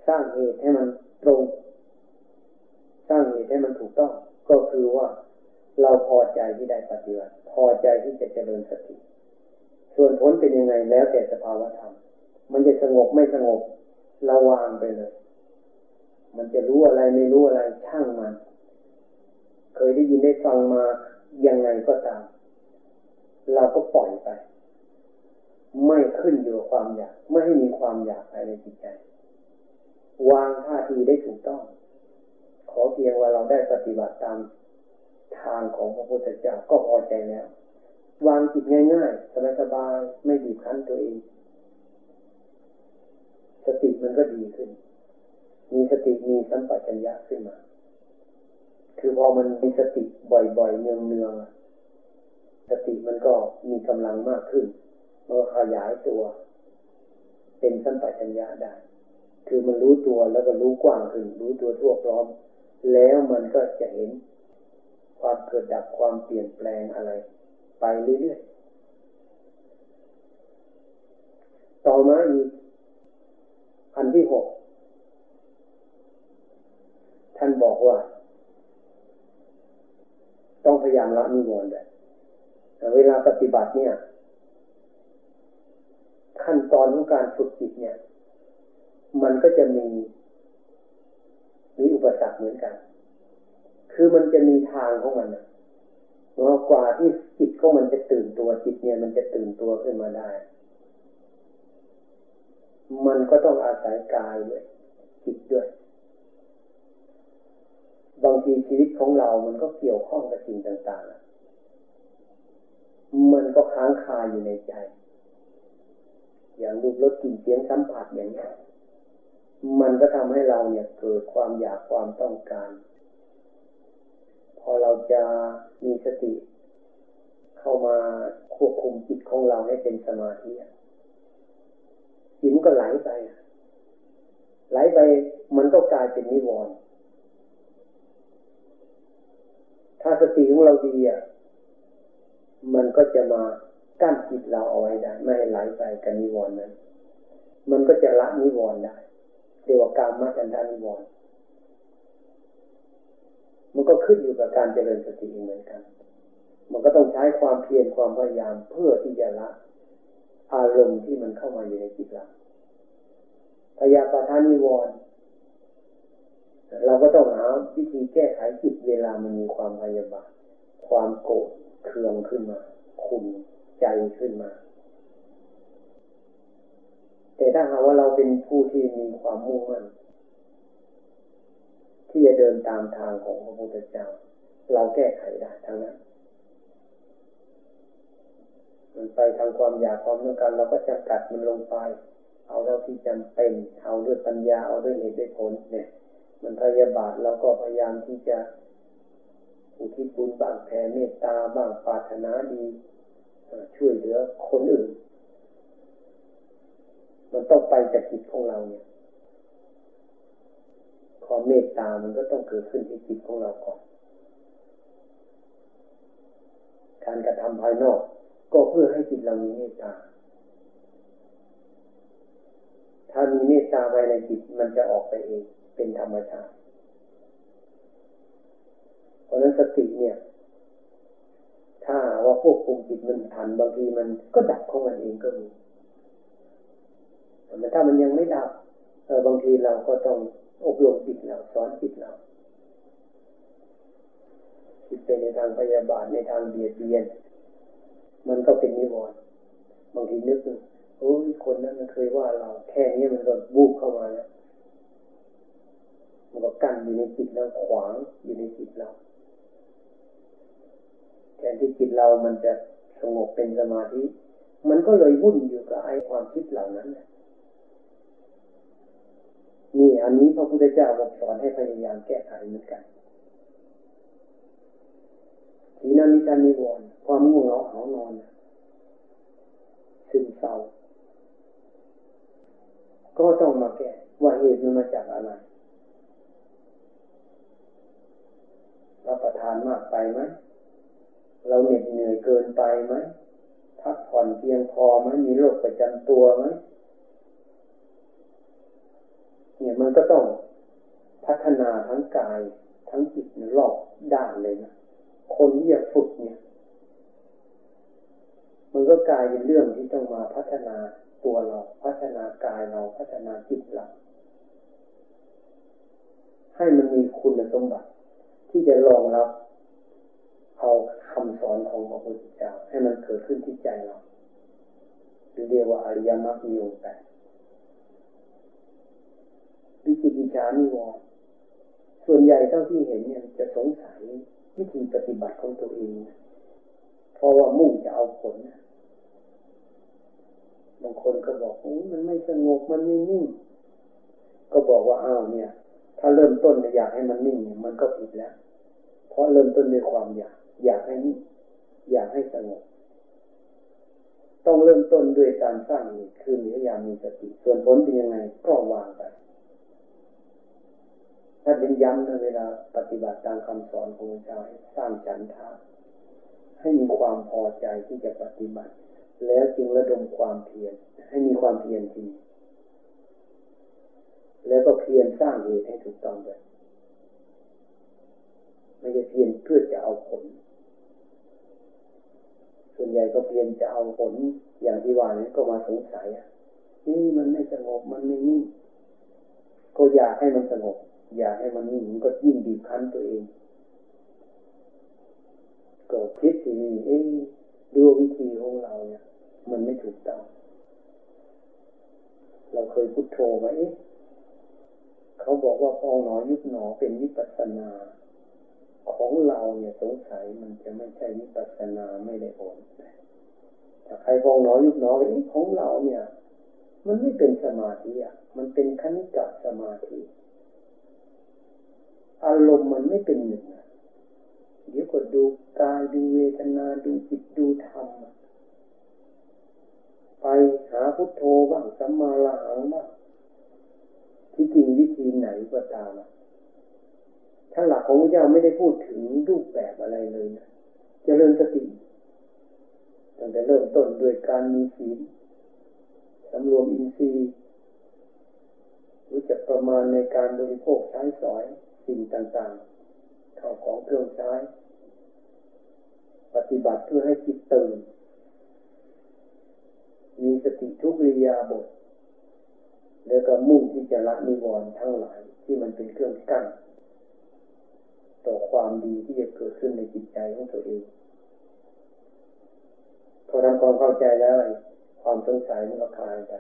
สร้างเหตุให้มันตรง สร้างเหตุให้มันถูกต้อง ก็คือว่าเราพอใจที่ได้ปฏิบัติ พอใจที่จะเจริญสติ ส่วนผลเป็นยังไงแล้วแต่สภาวะธรรม มันจะสงบไม่สงบเราวางไปเลย มันจะรู้อะไรไม่รู้อะไรช่างมัน เคยได้ยินได้ฟังมายังไงก็ตาม เราก็ปล่อยไป ไม่ขึ้นอยู่กับความอยาก ไม่ให้มีความอยากภายในจิตใจ วางท่าทีได้ถูกต้อง ขอเพียงว่าเราได้ปฏิบัติตามทางของพระพุทธเจ้าก็พอใจแล้ว วางจิตง่ายๆสบายๆไม่บีบคั้นตัวเอง สติมันก็ดีขึ้น มีสติมีสัมปชัญญะขึ้นมา คือพอมันมีสติบ่อยๆเนืองๆสติมันก็มีกำลังมากขึ้นมันก็ขยายตัว เป็นสัมปชัญญะได้ คือมันรู้ตัวแล้วก็รู้กว้างขึ้น รู้ตัวทั่วพร้อม แล้วมันก็จะเห็นความเกิดดับความเปลี่ยนแปลงอะไร ไปเรื่อยๆ ต่อมาอีกอันที่หกท่านบอกว่า ต้องพยายามละนิวรณ์เลยเวลาปฏิบัติเนี่ย ขั้นตอนของการฝึกจิตเนี่ย มันก็จะมี มีอุปสรรคเหมือนกัน คือมันจะมีทางของมันนะกว่าที่จิตของมันจะตื่นตัวจิตเนี่ยมันจะตื่นตัวขึ้นมาได้ มันก็ต้องอาศัยกายด้วยจิตด้วย บางทีชีวิตของเรามันก็เกี่ยวข้องกับสิ่งต่างๆ มันก็ค้างคาอยู่ในใจ อย่างรูปรสกลิ่นเสียงสัมผัสอย่างนี้ มันก็ทำให้เราเนี่ยเกิดความอยากความต้องการ พอเราจะมีสติ เข้ามาควบคุมจิตของเราให้เป็นสมาธิจิตมันก็ไหลไปไหลไปมันก็กลายเป็นนิวรณ์ถ้าสติของเราดีอะมันก็จะมากั้นจิตเราเอาไว้ได้ ไม่ให้ไหลไปกับนิวรณ์นั้น มันก็จะละนิวรณ์ได้ เรียกว่ากามาจันทานิวรณ์มันก็ขึ้นอยู่กับการเจริญสติเหมือนกัน มันก็ต้องใช้ความเพียรความพยายามเพื่อที่จะละอารมณ์ที่มันเข้ามาอยู่ในจิตเราพยาปทานิวรณ์เราก็ต้องหาวิธีแก้ไขจิตเวลามันมีความพยาบาทความโกรธเคืองขึ้นมา คุมใจขึ้นมา แต่ถ้าหากว่าเราเป็นผู้ที่มีความมุ่งมั่นที่จะเดินตามทางของพระพุทธเจ้า เราแก้ไขได้ทั้งนั้น มันไปทางความอยากความต้องการเราก็จำกัดมันลงไป เอาเท่าที่จำเป็น เอาด้วยปัญญาเอาด้วยเหตุด้วยผล เนี่ย มันพยาบาทเราก็พยายามที่จะอุทิศบุญบ้างแผ่เมตตาบ้างปรารถนาดีช่วยเหลือคนอื่น มันต้องไปจากจิตของเราเนี่ยความเมตตามันก็ต้องเกิดขึ้นที่จิตของเราก่อน การกระทำภายนอก ก็เพื่อให้จิตเรามีเมตตา ถ้ามีเมตตาไว้ในจิตมันจะออกไปเอง เป็นธรรมชาติ เพราะนั้นสติเนี่ยถ้าว่าควบคุมจิตมันทันบางทีมันก็ดับของมันเองก็มี แต่ถ้ามันยังไม่ดับ เออบางทีเราก็ต้องอบรมจิตเราสอนจิตเราคิดไปในทางพยาบาทในทางเบียดเบียน มันก็เป็นนิวรณ์บางทีนึกโอ้ยคนนั้นมันเคยว่าเรา แค่นี้มันก็บูบเข้ามาแล้วมันก็กั้นอยู่ในจิตเราขวางอยู่ในจิตเราแทนที่จิตเรามันจะสงบเป็นสมาธิ มันก็เลยวุ่นอยู่กับไอ้ความคิดเหล่านั้น นี่อันนี้พระพุทธเจ้าบอกสอนให้พยายามแก้ไขเหมือนกันทีนามิตานิวรณ์ความง่วงเหงาหานอนซึมเศร้าก็ต้องมาแก้ว่าเหตุมันมาจากอะไรเราประทานมากไปไหมเราเหน็ดเหนื่อยเกินไปไหมพักผ่อนเพียงพอไหมมีโรคประจำตัวไหม เนี่ยมันก็ต้องพัฒนาทั้งกายทั้งจิตรอบด้านเลยนะคนที่จะฝึกเนี่ย มันก็กลายเป็นเรื่องที่ต้องมาพัฒนาตัวเรา พัฒนากายเราพัฒนาจิตเราให้มันมีคุณสมบัติ ที่จะรองรับเอาคำสอนของพระพุทธเจ้าให้มันเกิดขึ้นที่ใจเราเรียกว่าอริยมรรคมีองค์แปด วิจิกิจานิวรณ์ส่วนใหญ่เท่าที่เห็นเนี่ยจะสงสัยวิธีปฏิบัติของตัวเอง เพราะว่ามุ่งจะเอาผลบางคนก็บอกโอ้มันไม่สงบมันไม่นิ่ง ก็บอกว่าอ้าวเนี่ย ถ้าเริ่มต้นอยากให้มันนิ่งเนี่ยมันก็ผิดแล้ว เพราะเริ่มต้นด้วยความอยาก อยากให้นิ่งอยากให้สงบต้องเริ่มต้นด้วยการสร้างคือมีพยายามมีสติ ส่วนผลเป็นยังไงก็วางไป ถ้าเป็นย้ำนะเวลาปฏิบัติตามคำสอนของพระเจ้าให้สร้างฉันทาให้มีความพอใจที่จะปฏิบัติ แล้วจึงระดมความเพียรให้มีความเพียรทีแล้วก็เพียรสร้างเหตุให้ถูกต้องด้วยไม่ใช่เพียรเพื่อจะเอาผล ส่วนใหญ่ก็เพียรจะเอาผล อย่างที่ว่านี้ก็มาสงสัยนี่มันไม่สงบมันไม่นิ่งก็อยากให้มันสงบ อยากให้มันนิ่งมันก็ยิ่งบีบคั้นตัวเอง ก็คิดทีนี้เอ๊ดูวิธีของเราเนี่ย มันไม่ถูกต้อง เราเคยพุทโธไว้เขาบอกว่าพองหนอยุบหนอเป็นวิปัสนา ของเราเนี่ยสงสัยมันจะไม่ใช่วิปัสนาไม่ได้ผลถ้าใครพองหนอยุบหนอเอ๊ของเราเนี่ย มันไม่เป็นสมาธิอะ มันเป็นคณิกะสมาธิ อารมณ์มันไม่เป็นหนึ่งเดี๋ยวก็ดูกายดูเวทนาดูจิตดูธรรมไปหาพุทโธบ้างสัมมาละหังบ้างที่จริงวิธีไหนก็ตามถ้านหลักของพระเจ้าไม่ได้พูดถึงรูปแบบอะไรเลยนะจะเริ่มสติตั้งแต่เริ่มต้นด้วยการมีศีลสำรวมอินทรีย์รู้จักประมาณในการบริโภคใช้สอย สิ่งต่างๆ เข้าของเครื่องใช้ ปฏิบัติเพื่อให้จิตตื่น มีสติทุกริยาบท แล้วก็มุ่งที่จะละนิวรณ์ทั้งหลายที่มันเป็นเครื่องกั้นต่อความดีที่จะเกิดขึ้นในจิตใจของตัวเอง พอทำความเข้าใจแล้วความสงสัยมันก็คลายไป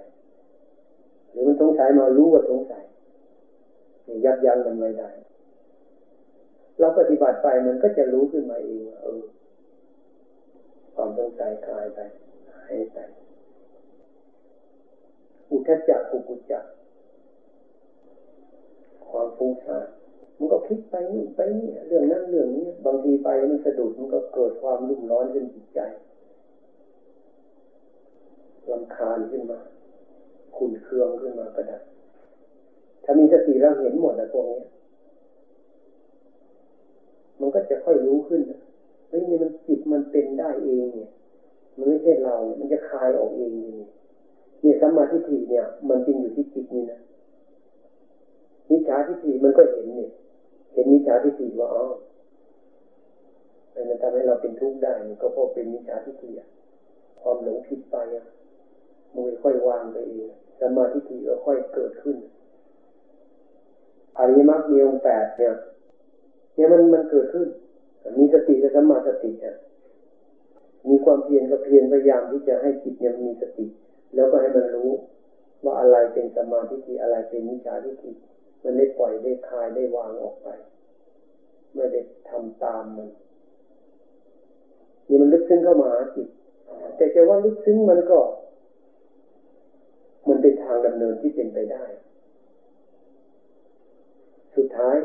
หรือมันสงสัยมารู้ว่าสงสัยยับยั้งมันไว้ได้ เราปฏิบัติไปมันก็จะรู้ขึ้นมาเองว่าเออความสงสัยคลายไปหายไป อุทจักกุกุจักความฟุ้งซ่านมันก็คิดไปนี่ไปนี่เรื่องนั้นเรื่องนี้ บางทีไปมันสะดุดมันก็เกิดความรุ่มร้อนขึ้นจิตใจลำคาญขึ้นมา ขุนเคืองขึ้นมาก็ได้ถ้ามีสติเราเห็นหมดนะพวกนี้ มันก็จะค่อยรู้ขึ้นเฮ้ยนี่มันจิตมันเป็นได้เองเนี่ย มันไม่ใช่เรามันจะคลายออกเองเนี่ยเนี่ยสัมมาธิฏฐิเนี่ย มันจริงอยู่ที่จิตนี่นะนิชาทิฏฐิมันก็เห็นเนี่ย เห็นนิชาทิฏฐิว่าอ๋อมันทำให้เราเป็นทุกข์ได้ก็เพราะเป็นนิชาทิฏฐิความหลงผิดไปอะมันค่อยวางไปเองสมาธิก็ค่อยเกิดขึ้นอริมักมีองแปดเนี่ย เนี่ยมันมันเกิดขึ้น มีสติกับสมาสติอะมีความเพียรก็เพียรพยายามที่จะให้จิตเนี่ยมีสติ แล้วก็ให้มันรู้ ว่าอะไรเป็นสมาธิอะไรเป็นนิจชาทิฏฐิมันได้ปล่อยได้คลายได้วางออกไป ไม่ได้ทำตามมันนี่มันลึกซึ้งเข้ามาหาจิต แต่จะว่าลึกซึ้งมันก็ มันเป็นทางดำเนินที่เป็นไปได้ สุดท้าย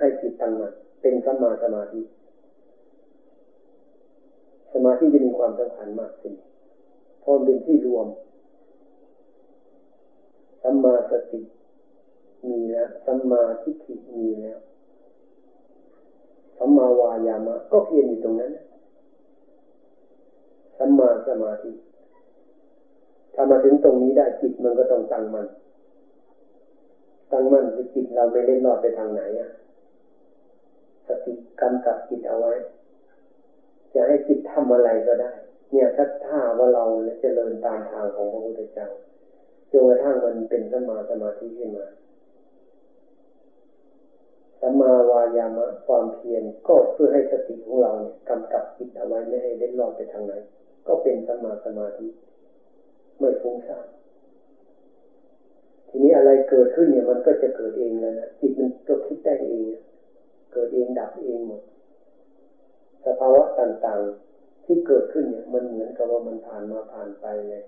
ให้จิตตั้งมันเป็นสัมมาสมาธิ สมาธิจะมีความสำคัญมากสิเพราะเป็นที่รวมสัมมาสติมีแล้วสัมมาทิฏฐิมีแล้วสัมมาวายามะ ก็เพียรอยู่ตรงนั้นสัมมาสมาธิถ้ามาถึงตรงนี้ได้จิตมันก็ต้องตั้งมันตั้งมันคือจิตเราไม่ได้ลอดไปทางไหนอะ สติกำกับจิตเอาไว้ จะให้จิตทำอะไรก็ได้ เนี่ยถ้าถ้าว่าเราจะเจริญตามทางของพระพุทธเจ้าจนกระทั่งมันเป็นสมาสมาธิขึ้นมาสมาวายามะความเพียรก็เพื่อให้สติของเราเนี่ยกำกับจิตเอาไว้ไม่ให้เล่นลอยไปทางไหน ก็เป็นสมาสมาธิไม่ฟุ้งซ่านทีนี้อะไรเกิดขึ้นเนี่ยมันก็จะเกิดเองแล้วนะจิตมันก็คิดได้เอง เกิดเองดับเองหมดสภาวะต่างๆที่เกิดขึ้นเนี่ย มันเหมือนกับว่ามันผ่านมาผ่านไปเลย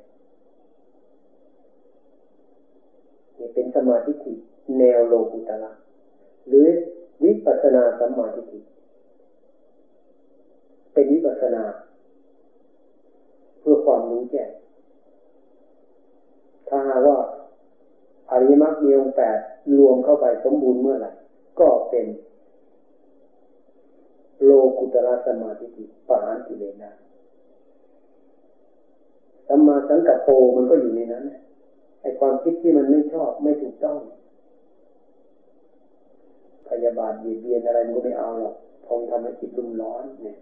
นี่เป็นสมาธิิแนวโลกุตละหรือวิปัสนาสัมมาทิฏฐิเป็นวิปัสนา เพื่อความรู้แจ้งถ้าหาว่าอริมรรคมีองแปดรวมเข้าไปสมบูรณ์เมื่อไหร่ ก็เป็น โลกุตระสมาธิิปหานกิเลสได้สัมมาสังกัปโปมันก็อยู่ในนั้นไอความคิดที่มันไม่ชอบไม่ถูกต้องพยาบาทเบียดเบียนอะไรมันก็ไม่เอาหรอกพองทำให้จิตรุ่มร้อนเนี่ย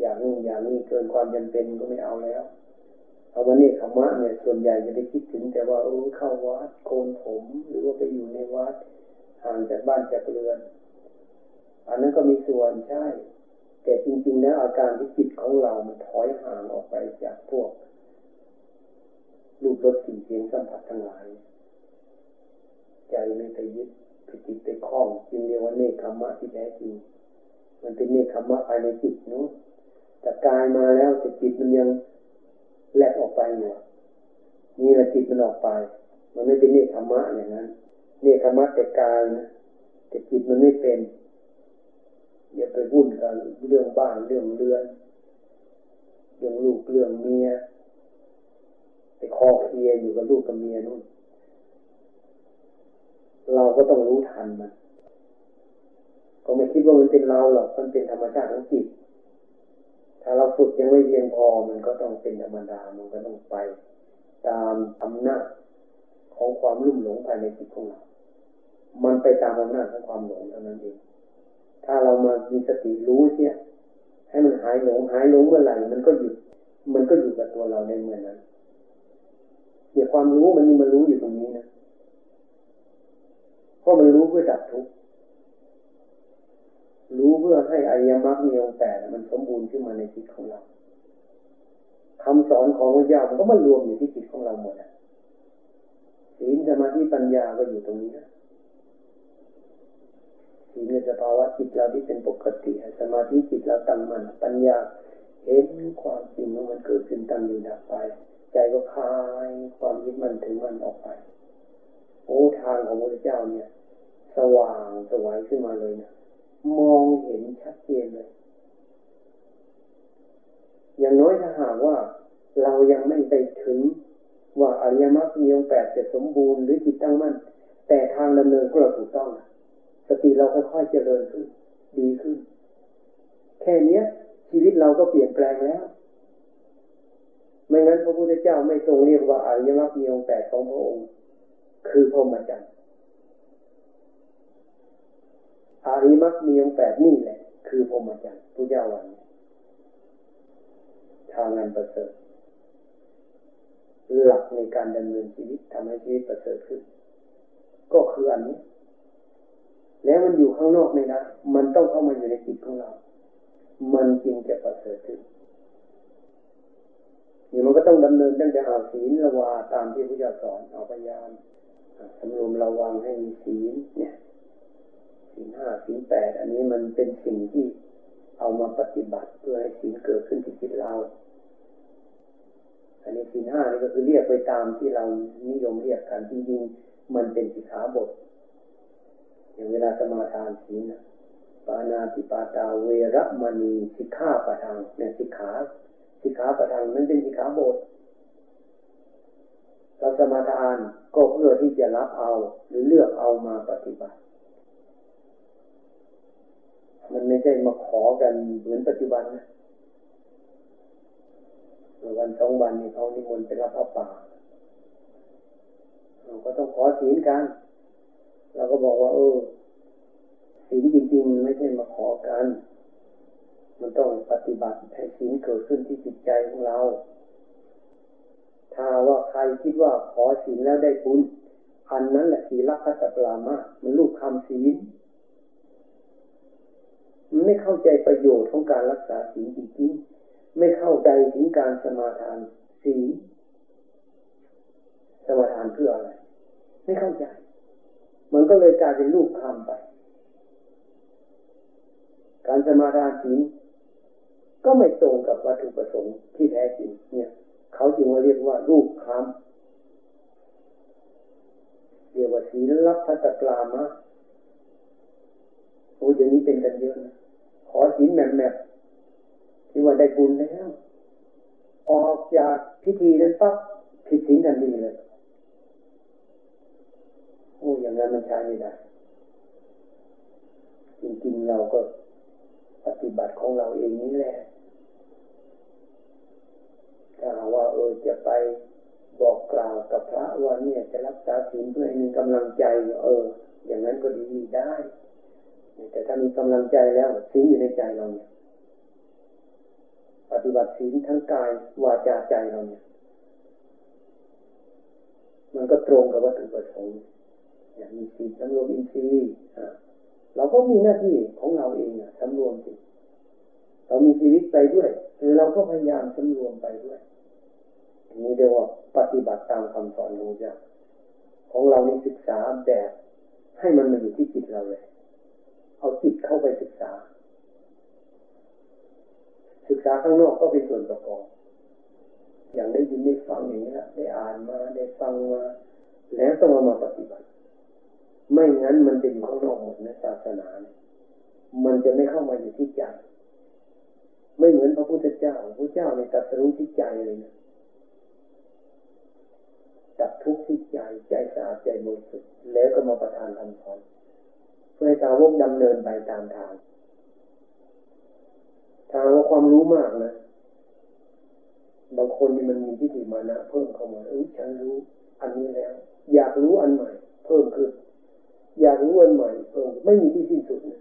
อย่างนู้นอย่างนี้เกินความจำเป็นก็ไม่เอาแล้วเอาวันนี้ธรรมะเนี่ยส่วนใหญ่จะไปคิดถึง แต่ว่าเออเข้าวัดโกนผม หรือว่าไปอยู่ในวัดห่างจากบ้านจากเรือน อันนั้นก็มีส่วนใช่ แต่จริงๆแล้วอาการที่จิตของเรา มันถอยห่างออกไปจากพวกรูปรสกลิ่นเสียงสัมผัสทั้งหลาย ใจไม่ไปยึดไปจิตไปคล้องจึงเรียกว่าเนคขมะที่แท้จริง มันเป็นเนคขมะภายในจิตเนู้นแต่กายมาแล้วแต่จิตมันยังแลกออกไปอยู่นี่แหละจิตมันออกไป มันไม่เป็นเนคขมะอย่างนั้น เนคขมะแต่กายนะแต่จิตมันไม่เป็น อย่าไปวุ่นกับเรื่องบ้านเรื่องเรือน เรื่องลูกเรื่องเมียไปคอเคลียอยู่กับลูกกับเมียนู่น เราก็ต้องรู้ทันมัน ก็ไม่คิดว่ามันเป็นเราหรอก มันเป็นธรรมชาติของจิต ถ้าเราฝึกยังไม่เพียงพอ มันก็ต้องเป็นธรรมดา มันก็ต้องไป ตามอำนาจของความลุ่มหลงภายในจิตของเรา มันไปตามอำนาจของความหลงเท่านั้นเอง ถ้าเรามามีสติรู้เสียให้มันหายหลงหายหลงเมื่อไหร่มันก็หยุด มันก็อยู่กับตัวเราในเมื่อนั้นเนี่ยความรู้มันมีมันรู้อยู่ตรงนี้นะเพราะมันรู้เพื่อดับทุกข์รู้เพื่อให้อริยมรรคมีองค์แปดมันสมบูรณ์ขึ้นมาในจิตของเราคำสอนของพระเจ้ามันก็มารวมอยู่ที่จิตของเราหมดอะศีลสมาธิปัญญาก็อยู่ตรงนี้นะ ศีลในสภาวะจิตเราที่เป็นปกติสมาธิจิตเราตั้งมั่นปัญญาเห็นความจริงว่ามันเกิดขึ้นตั้งอยู่ดับไป ใจก็คลายความยึดมันถึงมันออกไป โอ้ทางของพระเจ้าเนี่ย สว่างสวยขึ้นมาเลยนะมองเห็นชัดเจนเลย อย่างน้อยถ้าหากว่าเรายังไม่ไปถึงว่าอริยมรรคมีองค์แปดจะสมบูรณ์หรือจิตตั้งมั่น แต่ทางดำเนินของเราถูกต้อง สติเราค่อยๆเจริญขึ้น ดีขึ้น แค่เนี้ย ชีวิตเราก็เปลี่ยนแปลงแล้ว ไม่งั้นพระพุทธเจ้าไม่ทรงเรียกว่าอริยมรรคมีองค์แปดของพระองค์ คือพรหมจรรย์อริยมรรคมีองค์แปดนี่แหละ คือพรหมจรรย์พระเจ้าวันทางงานประเสริฐหลักในการดำเนินชีวิตทำให้ชีวิตประเสริฐขึ้น ก็คืออันนี้ แล้วมันอยู่ข้างนอกไม่ได้มันต้องเข้ามาอยู่ในจิตของเรา มันจริงจะประเสริฐขึ้นนี่มันก็ต้องดำเนินตั้งแต่อาศีลระวาตามที่พระเจ้าสอนเอาพยายามสำรวมระวังให้มีศีลเนี่ยศีลห้าศีลแปดอันนี้มันเป็นสิ่งที่เอามาปฏิบัติเพื่อให้ศีลเกิดขึ้นที่จิตเรา อันนี้ศีลห้านี่ก็คือเรียกไปตามที่เรานิยมเรียกกันจริงๆมันเป็นสิกขาบท อย่างเวลาสมาทานศีลปานาติปาตาเวรมณีสิกขาประทางเนี่ยสิกขาสิกขาประทางนั้นเป็นสิกขาบทเราสมาทานก็เพื่อที่จะรับเอาหรือเลือกเอามาปฏิบัติ มันไม่ใช่มาขอกันเหมือนปัจจุบันนะวันสองวันนี้เขานิมนต์ไปรับพระป่าเราก็ต้องขอศีลกัน เราก็บอกว่าเออศีลจริงๆมันไม่ใช่มาขอกัน มันต้องปฏิบัติให้ศีลเกิดขึ้นที่จิตใจของเรา ถ้าว่าใครคิดว่าขอศีลแล้วได้บุญอันนั้นแหละศีลพัตปรามามันลูกคำศีลมันไม่เข้าใจประโยชน์ของการรักษาศีลจริงๆ ไม่เข้าใจถึงการสมาทานศีลสมาทานเพื่ออะไร ไม่เข้าใจ มันก็เลยกลายเป็นลูกคำไป การสมาทานศีลก็ไม่ตรงกับวัตถุประสงค์ที่แท้จริงเนี่ย เขาจึงว่าเรียกว่าลูกคำเรียกว่าศีลรับพัตกลามะโอ้เดี๋ยวนี้เป็นกันเยอะนะขอศีลแหมบแหมบที่ว่าได้บุญแล้ว ออกจากพิธีนั้นปั๊บผิดศีลทันทีเลย โอ้อย่างนั้นมันใช้ไม่ได้ จริงๆเราก็ปฏิบัติของเราเองนี่แหละ ถ้าว่า เออจะไปบอกกล่าวกับพระว่าเนี่ยจะรักษาศีลเพื่อให้มีกำลังใจ เออ อย่างนั้นก็ดีได้ แต่ถ้ามีกำลังใจแล้วศีลอยู่ในใจเราเนี่ย ปฏิบัติศีลทั้งกายวาจาใจเราเนี่ย มันก็ตรงกับวัตถุประสงค์ มีศีลสำรวมอินทรีย์เราก็มีหน้าที่ของเราเองสำรวมสิเรามีชีวิตไปด้วยคือเราก็พยายามสำรวมไปด้วยนี้เรียกว่าปฏิบัติตามคำสอนของเจ้าของเรานี่ศึกษาแบบให้มันมาอยู่ที่จิตเราเลย เอาจิตเข้าไปศึกษา ศึกษาข้างนอกก็เป็นส่วนประกอบอย่างได้ยินได้ฟังอย่างนี้ละได้อ่านมาได้ฟังมา แล้วต้องเอามาปฏิบัติ ไม่งั้นมันจะอยู่ข้างนอกหมดในศาสนาเนี่ยมันจะไม่เข้ามาอยู่ที่ใจไม่เหมือนพระพุทธเจ้าพระเจ้าในตัดสู้ที่ใจเลยนะจับทุกข์ที่ใจใจสะอาดใจบริสุทธิ์แล้วก็มาประทานคำสอนเพื่อให้สาวกดำเนินไปตามทางถ้าว่าคความรู้มากนะ บางคนนี่มันมีทิฏฐิมานะเพิ่มเข้ามาเออฉันรู้ อันนี้แล้ว อยากรู้อันใหม่ เพิ่มขึ้น อยากรู้อันใหม่เพิ่มไม่มีที่สิ้นสุดนะ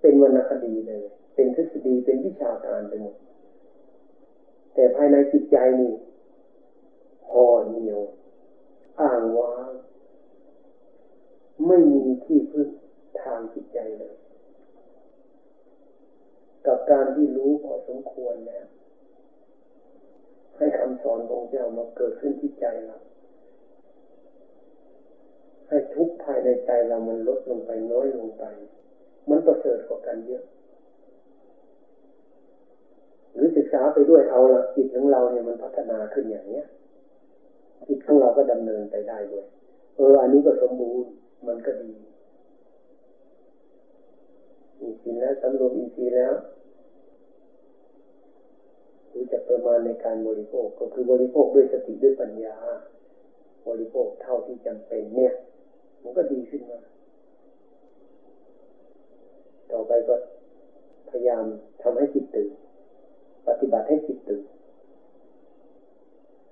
เป็นวรรณคดีเลย เป็นทฤษฎีเป็นวิชาการไปหมดแต่ภายในจิตใจนี่ห่อเหนียว อ่างว้างไม่มีที่พึ่งทางจิตใจเลย กับการที่รู้พอสมควรแล้วให้คำสอนของเจ้ามาเกิดขึ้นที่ใจเรา ให้ทุกภายในใจเรามันลดลงไปน้อยลงไป มันประเสริฐกว่ากันเยอะ หรือศึกษาไปด้วยเอาละจิตของเราเนี่ยมันพัฒนาขึ้นอย่างเนี้ยจิตของเราก็ดำเนินไปได้ด้วย เออ อันนี้ก็สมบูรณ์มันก็ดีมีสินแล้วสำรวมอินทรีย์แล้วรู้จักประมาณในการบริโภคก็คือบริโภคด้วยสติด้วยปัญญา บริโภคเท่าที่จำเป็นเนี่ย มันก็ดีขึ้นมาต่อไปก็พยายามทำให้จิตตื่น ปฏิบัติให้จิตตื่น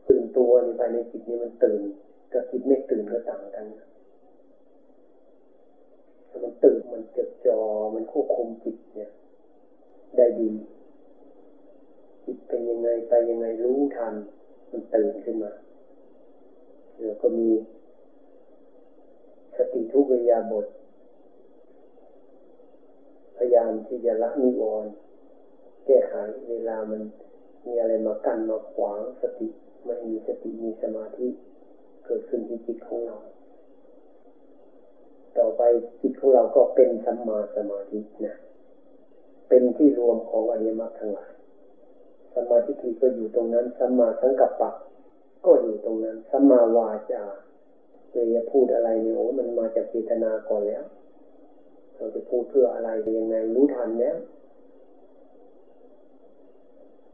ตื่นตัวนี่ภายในจิตนี่มันตื่นกับจิตไม่ตื่นก็ต่างกันถ้ามันตื่นมันจดจ่อมันควบคุมจิตเนี่ย ได้ดี จิตเป็นยังไงไปยังไงรู้ทัน มันตื่นขึ้นมาเดี๋ยวก็มี สติทุกวิยาบท พยายามที่จะละนิวรณ์แก้ไขเวลามันมีอะไรมากั้นมาขวางสติไม่มีสติมีสมาธิเกิดขึ้นที่จิตของเรา ต่อไปจิตของเราก็เป็นสัมมาสมาธินะ เป็นที่รวมของอริยมรรคทั้งหลายสมาทิฏฐิก็อยู่ตรงนั้นสัมมาสังกัปปะ ก็อยู่ตรงนั้นสัมมาวาจา เวลาพูดอะไรเนี่ยโอ้มันมาจากเจตนาก่อนแล้ว เราจะพูดเพื่ออะไรยังไงรู้ทันแล้ว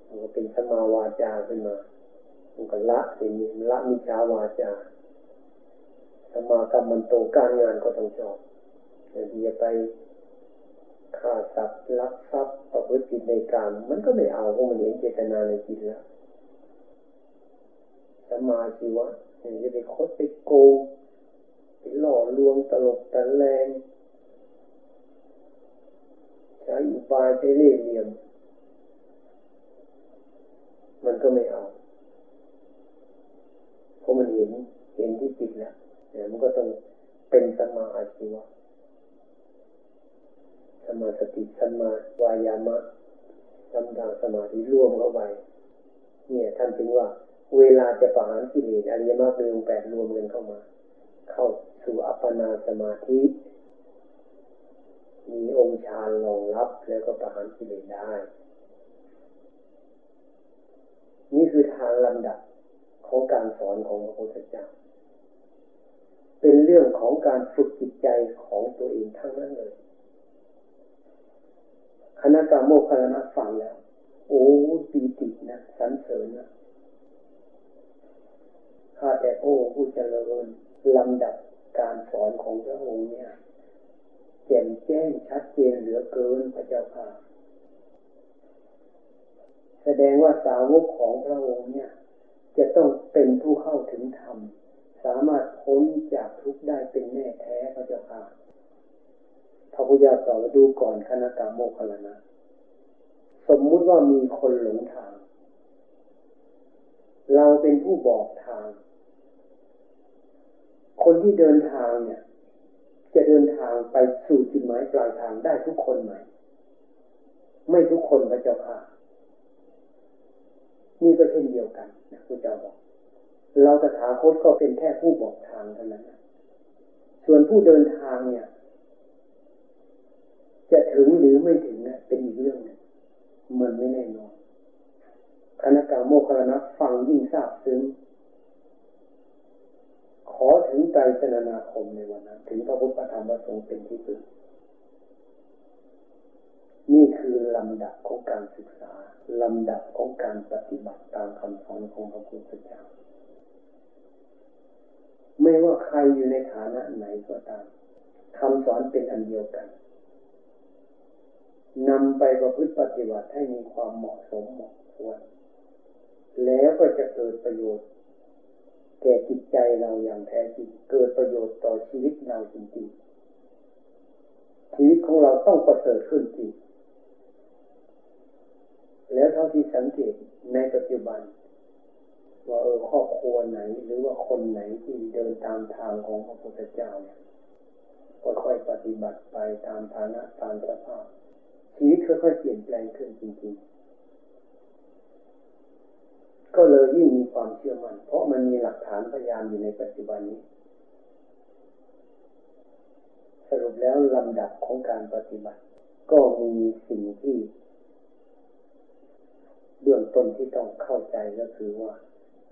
มันก็เป็นสมาวาจาขึ้นมามันก็ละสิ่งนี้ละมิจฉาวาจาสมากรรมันโตการงานก็ต้องชอบอย่าไปฆ่าสัตว์ลักทรัพย์ประพฤติผิดในกรรมมันก็ไม่เอาเพราะมันเห็นเจตนาในจิตแล้วสมาชีวะ อย่างจะไปคดไปโกงไปหล่อลวงตลกตะแลงใช้อุบายใช้เล่ห์เหลี่ยม มันก็ไม่เอาเพราะมันเห็นเห็นที่จิตแล้วเนี่ยมันก็ต้องเป็นสมาอาชีวะสมาสติสมาวายามะลำดังสมาธิรวมเข้าไปเนี่ยท่านถึงว่า เวลาจะประหารกิเลสอริยมรรคมีองแปดรวมกันเข้ามา เข้าสู่อัปปนาสมาธิ มีองค์ฌานรองรับแล้วก็ประหารกิเลสได้ นี่คือทางลำดับของการสอนของพระพุทธเจ้า เป็นเรื่องของการฝึกจิตใจของตัวเองทั้งนั้นเลยคณะกรรมโมคคลนะฟังแล้ว โอ้ปีตินะ สันเสริญนะ ข้าแต่โอ้ผู้เจริญลำดับการสอนของพระองค์เนี่ยแจ่มแจ้งชัดเจนเหลือเกินพระเจ้าค่ะ แสดงว่าสาวกของพระองค์เนี่ย จะต้องเป็นผู้เข้าถึงธรรม สามารถพ้นจากทุกข์ได้เป็นแน่แท้พระเจ้าค่ะพระพุทธเจ้าตอบดูก่อนคณะกรรมโมคลนะ สมมุติว่ามีคนหลงทาง เราเป็นผู้บอกทาง คนที่เดินทางเนี่ย จะเดินทางไปสู่จุดหมายปลายทางได้ทุกคนไหม ไม่ทุกคนพระเจ้าค่ะ นี่ก็เช่นเดียวกันนะพระเจ้าบอก เราตถาคตก็เป็นแค่ผู้บอกทางเท่านั้นส่วนผู้เดินทางเนี่ย จะถึงหรือไม่ถึงนะเป็นอีกเรื่องนึงมันไม่แน่นอนคณะกรรมโมคลนะฟังยิ่งทราบซึ้ง อถึงใจสนานาคมในวันนั้น ถึงพระพุทธธรรมประสงค์เป็นที่สุดนี่คือลำดับของการศึกษา ลำดับของการปฏิบัติตามคำสอนของพระพุทธเจ้า ไม่ว่าใครอยู่ในฐานะไหนก็ตามคำสอนเป็นอันเดียวกันนำไปประพฤติปฏิบัติให้มีความเหมาะสมเหมาะควร แล้วก็จะเกิดประโยชน์ แก่จิตใจเราอย่างแท้จริงเกิดประโยชน์ต่อชีวิตเราจริงๆชีวิตของเราต้องประเสริฐขึ้นจริงแล้วเท่าที่สังเกตในปัจจุบัน ว่าเออครอบครัวไหน หรือว่าคนไหนที่เดินตามทางของพระพุทธเจ้าเนี่ยค่อยๆปฏิบัติไปตามฐานะตามสภาพชีวิตค่อยๆเปลี่ยนแปลงขึ้นจริงๆ ก็เลยยิ่ง ความเชื่อมัน่น เพราะมันมีหลักฐานพยานอยู่ในปัจจุบันนี้ สรุปแล้วลำดับของการปฏิบัติ ก็มีสิ่งที่ เบื้องต้นที่ต้องเข้าใจก็คือว่า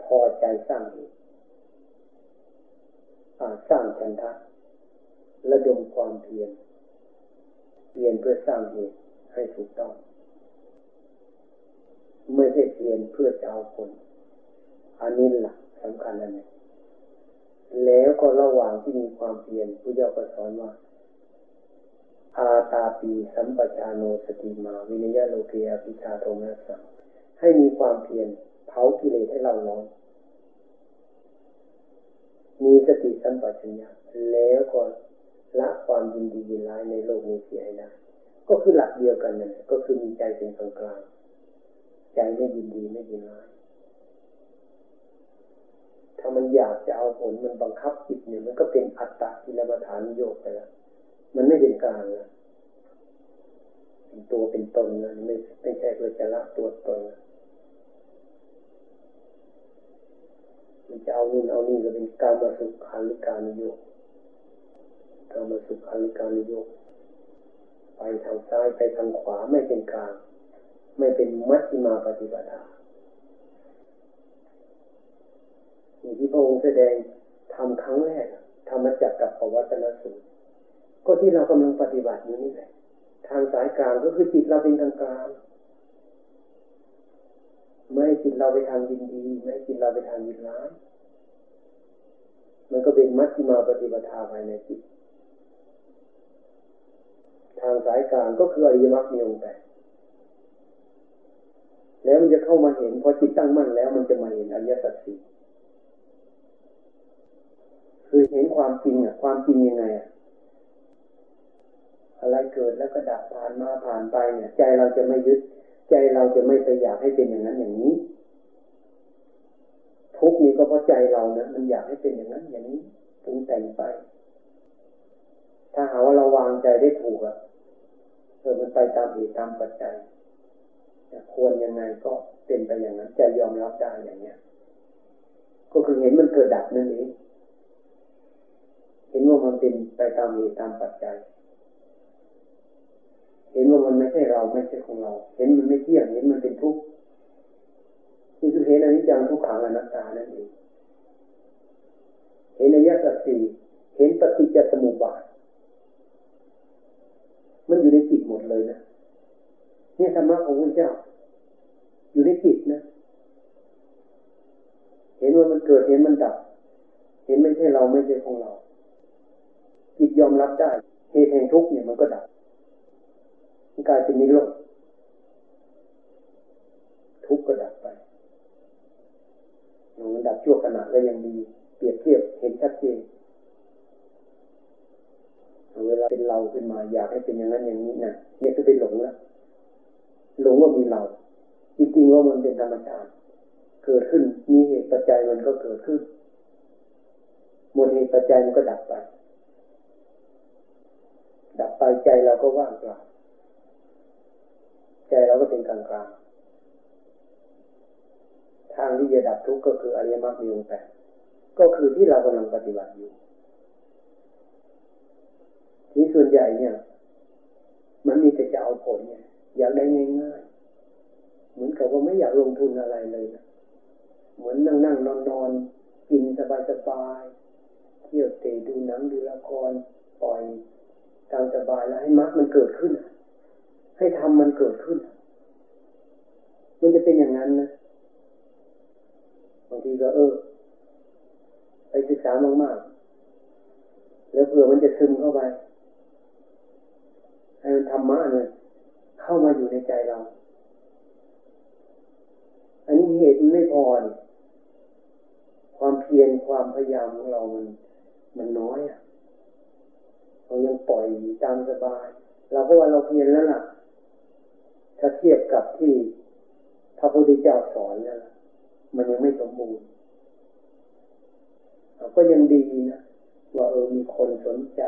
พอใจสร้างเหตุสร้างฉันทะระดมความเพียรเพียรเพื่อสร้างเหตุให้ถูกต้อง ไม่ใช่เพียรเพื่อจะเอาผล อันนี้หลักสำคัญอันนี้แล้วก็ระหว่างที่มีความเพียรผู้เจ้าก็สอนว่า อาตาปีสัมปชาโนสติมา วินยะโลเกอภิชาโทมัสสังให้มีความเพียรเผากิเลสให้เราร้อน มีสติสัมปชัญญะแล้วก็ละความยินดียินร้ายในโลกนี้เสียให้ได้ ก็คือหลักเดียวกันนั่นก็คือมีใจเป็นกลางกลางใจไม่ยินดีไม่ยินร้าย ถ้ามันอยากจะเอาผลมันบังคับจิตเนี่ย มันก็เป็นอัตตากิลมัฐานโยกไปแล้วมันไม่เป็นกลางแล้วเป็นตัวเป็นตนนะไม่ไม่ใช่เพื่อจะละตัวตนมันจะเอานู่นเอานี่ก็เป็นการมาสุขาริการโยกการมาสุขาริการโยกไปทางซ้ายไปทางขวาไม่เป็นกลาง ไม่เป็นมัชฌิมาปฏิปทา อย่างที่พระองค์แสดงทำครั้งแรกธรรมจักกับปวัตนสูตรก็ที่เรากำลังปฏิบัติอยู่นี่แหละ ทางสายกลางก็คือจิตเราเป็นกลางกลางไม่จิตเราไปทางยินดี ไม่จิตเราไปทางยินร้ายมันก็เป็นมัชฌิมาปฏิปทาภายในจิต ทางสายกลางก็คืออริยมรรคมีองค์แปดแล้วมันจะเข้ามาเห็นพอจิตตั้งมั่นแล้ว มันจะมาเห็นอริยสัจสี่ คือเห็นความจริงอะ ความจริงยังไงอะอะไรเกิดแล้วก็ดับผ่านมาผ่านไปเนี่ย ใจเราจะไม่ยึด ใจเราจะไม่ไปอยากให้เป็นอย่างนั้นอย่างนี้ ทุกนี้ก็เพราะใจเรานะมันอยากให้เป็นอย่างนั้น อย่างนี้ปรุงแต่งไป ถ้าหาว่าเราวางใจได้ถูกอะเออมันไปตามเหตุตามปัจจัยควรยังไงก็เป็นไปอย่างนั้นใจยอมรับได้อย่างเนี้ย ก็คือเห็นมันเกิดดับนั่นเอง เห็นว่ามันเป็นไปตามเหตุตามปัจจัย เห็นว่ามันไม่ใช่เราไม่ใช่ของเรา เห็นมันไม่เที่ยงเห็นมันเป็นทุกข์นี่คือเห็นอนิจจังทุกขังอนัตตานั่นเองเห็นอายสัจสี่เห็นปฏิจจสมุปบาทมันอยู่ในจิตหมดเลยนะนี่ธรรมะของพระเจ้า อยู่ในจิตนะ เห็นว่ามันเกิดเห็นมันดับ เห็นไม่ใช่เราไม่ใช่ของเรา จิตยอมรับได้เหตุแห่งทุกข์เนี่ยมันก็ดับมันกลายเป็นนิโรธทุกข์ก็ดับไปมันดับชั่วขณะก็ยังดีเปรียบเทียบเห็นชัดเจนเวลาเป็นเราขึ้นมาอยากให้เป็นอย่างนั้นอย่างนี้นะเนี่ยคือเป็นหลงแล้วหลงว่ามีเรา จริงๆว่ามันเป็นธรรมชาติ เกิดขึ้นมีเหตุปัจจัยมันก็เกิดขึ้นหมดเหตุปัจจัยมันก็ดับไป ดับไปใจเราก็ว่างเปล่าใจเราก็เป็นกลางกลางทางที่จะดับทุกข์ก็คืออริยมรรคมีองค์แปดก็คือที่เรากำลังปฏิบัติอยู่ที่ส่วนใหญ่เนี่ย มันมีแต่จะเอาผลเนี่ยอยากได้ง่ายๆเหมือนกับว่าไม่อยากลงทุนอะไรเลยนะเหมือนนั่งนั่งนอนนอนกินสบายสบายเที่ยวเตะดูหนังดูละครปล่อย ตามสบายแล้วให้มรรคมันเกิดขึ้น ให้ทำมันเกิดขึ้น มันจะเป็นอย่างนั้นนะบางทีก็เออ ไปศึกษามากๆ แล้วเผื่อมันจะซึมเข้าไป ให้มันธรรมะเนี่ยเข้ามาอยู่ในใจเรา อันนี้เหตุมันไม่พอความเพียรความพยายามของเรามัน มันน้อยอะ เรายังปล่อยตามสบาย เราก็ว่าเราเพียรแล้วล่ะ ถ้าเทียบกับที่พระพุทธเจ้าสอนแล้วล่ะมันยังไม่สมบูรณ์เราก็ยังดีนะว่าเออมีคนสนใจ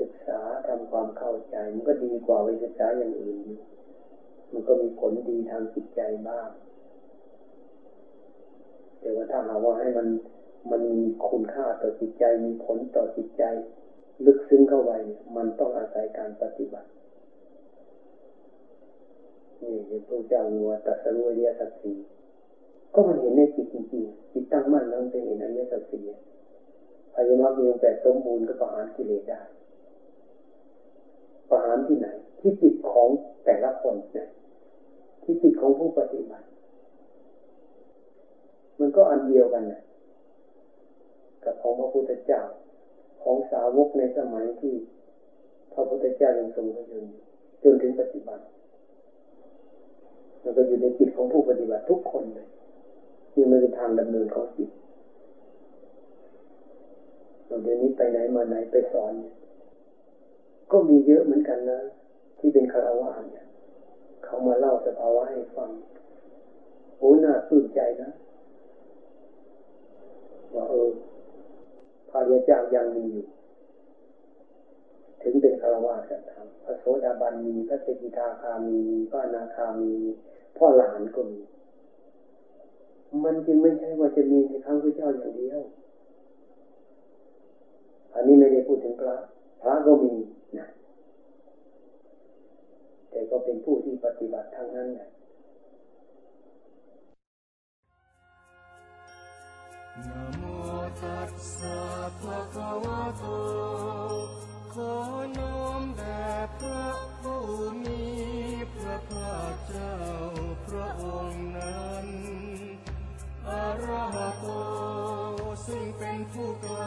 ศึกษาทำความเข้าใจ มันก็ดีกว่าไปศึกษาอย่างอื่นอยู่มันก็มีผลดีทางจิตใจบ้างแต่ว่าถ้าหาว่าให้มันมันมีคุณค่าต่อจิตใจมีผลต่อจิตใจ ลึกซึ้งเข้าไปมันต้องอาศัยการปฏิบัติ นี่พระเจ้าวัวตัสรู้อริยสัจสีก็มันเห็นในจิตจริงๆจิตตั้งมั่นแล้วมันเป็นเห็นอริยสัจสี่อริยมรรคมีองแปดสมบูรณ์ก็ประหารกิเลสได้ประหารที่ไหน ที่จิตของแต่ละคนเนี่ยที่จิตของผู้ปฏิบัติ มันก็อันเดียวกันนะกับของพระพุทธเจ้า ของสาวกในสมัยที่พระพุทธเจ้ายังทรงพระชนอยู่จนถึงปัจจุบันมันก็อยู่ในจิตของผู้ปฏิบัติทุกคนเลยนี่มันเป็นทางดำเนินของจิตเดี๋ยวนี้ไปไหนมาไหนไปสอนเนี่ยก็มีเยอะเหมือนกันนะ ที่เป็นคารวะเนี่ย เขามาเล่าสภาวะให้ฟังโอ้น่าปลื้มใจนะว่าเออ พระยาเจ้ายังมีอยู่ ถึงเป็นคารวะกันทำพระโสดาบันมีพระสกิทาคามีพระนาคามีพ่อหลานก็มี มันจริงไม่ใช่ว่าจะมีในครั้งพระเจ้าอย่างเดียว อันนี้ไม่ได้พูดถึงพระ พระก็มีนะแต่ก็เป็นผู้ที่ปฏิบัติทางนั้นแหละนะโม ตัสสะภะคะวะโต ขอน้อมแด่พระผู้มีพระภาคเจ้าพระองค์นั้นอรหัตโตซึ่งเป็นผู้ไกล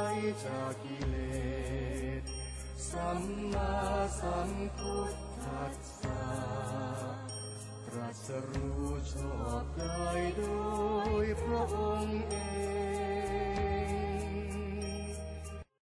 จากกิเลส สัมมาสัมพุทธัสสะตรัสรู้ชอบได้โดยพระองค์เอง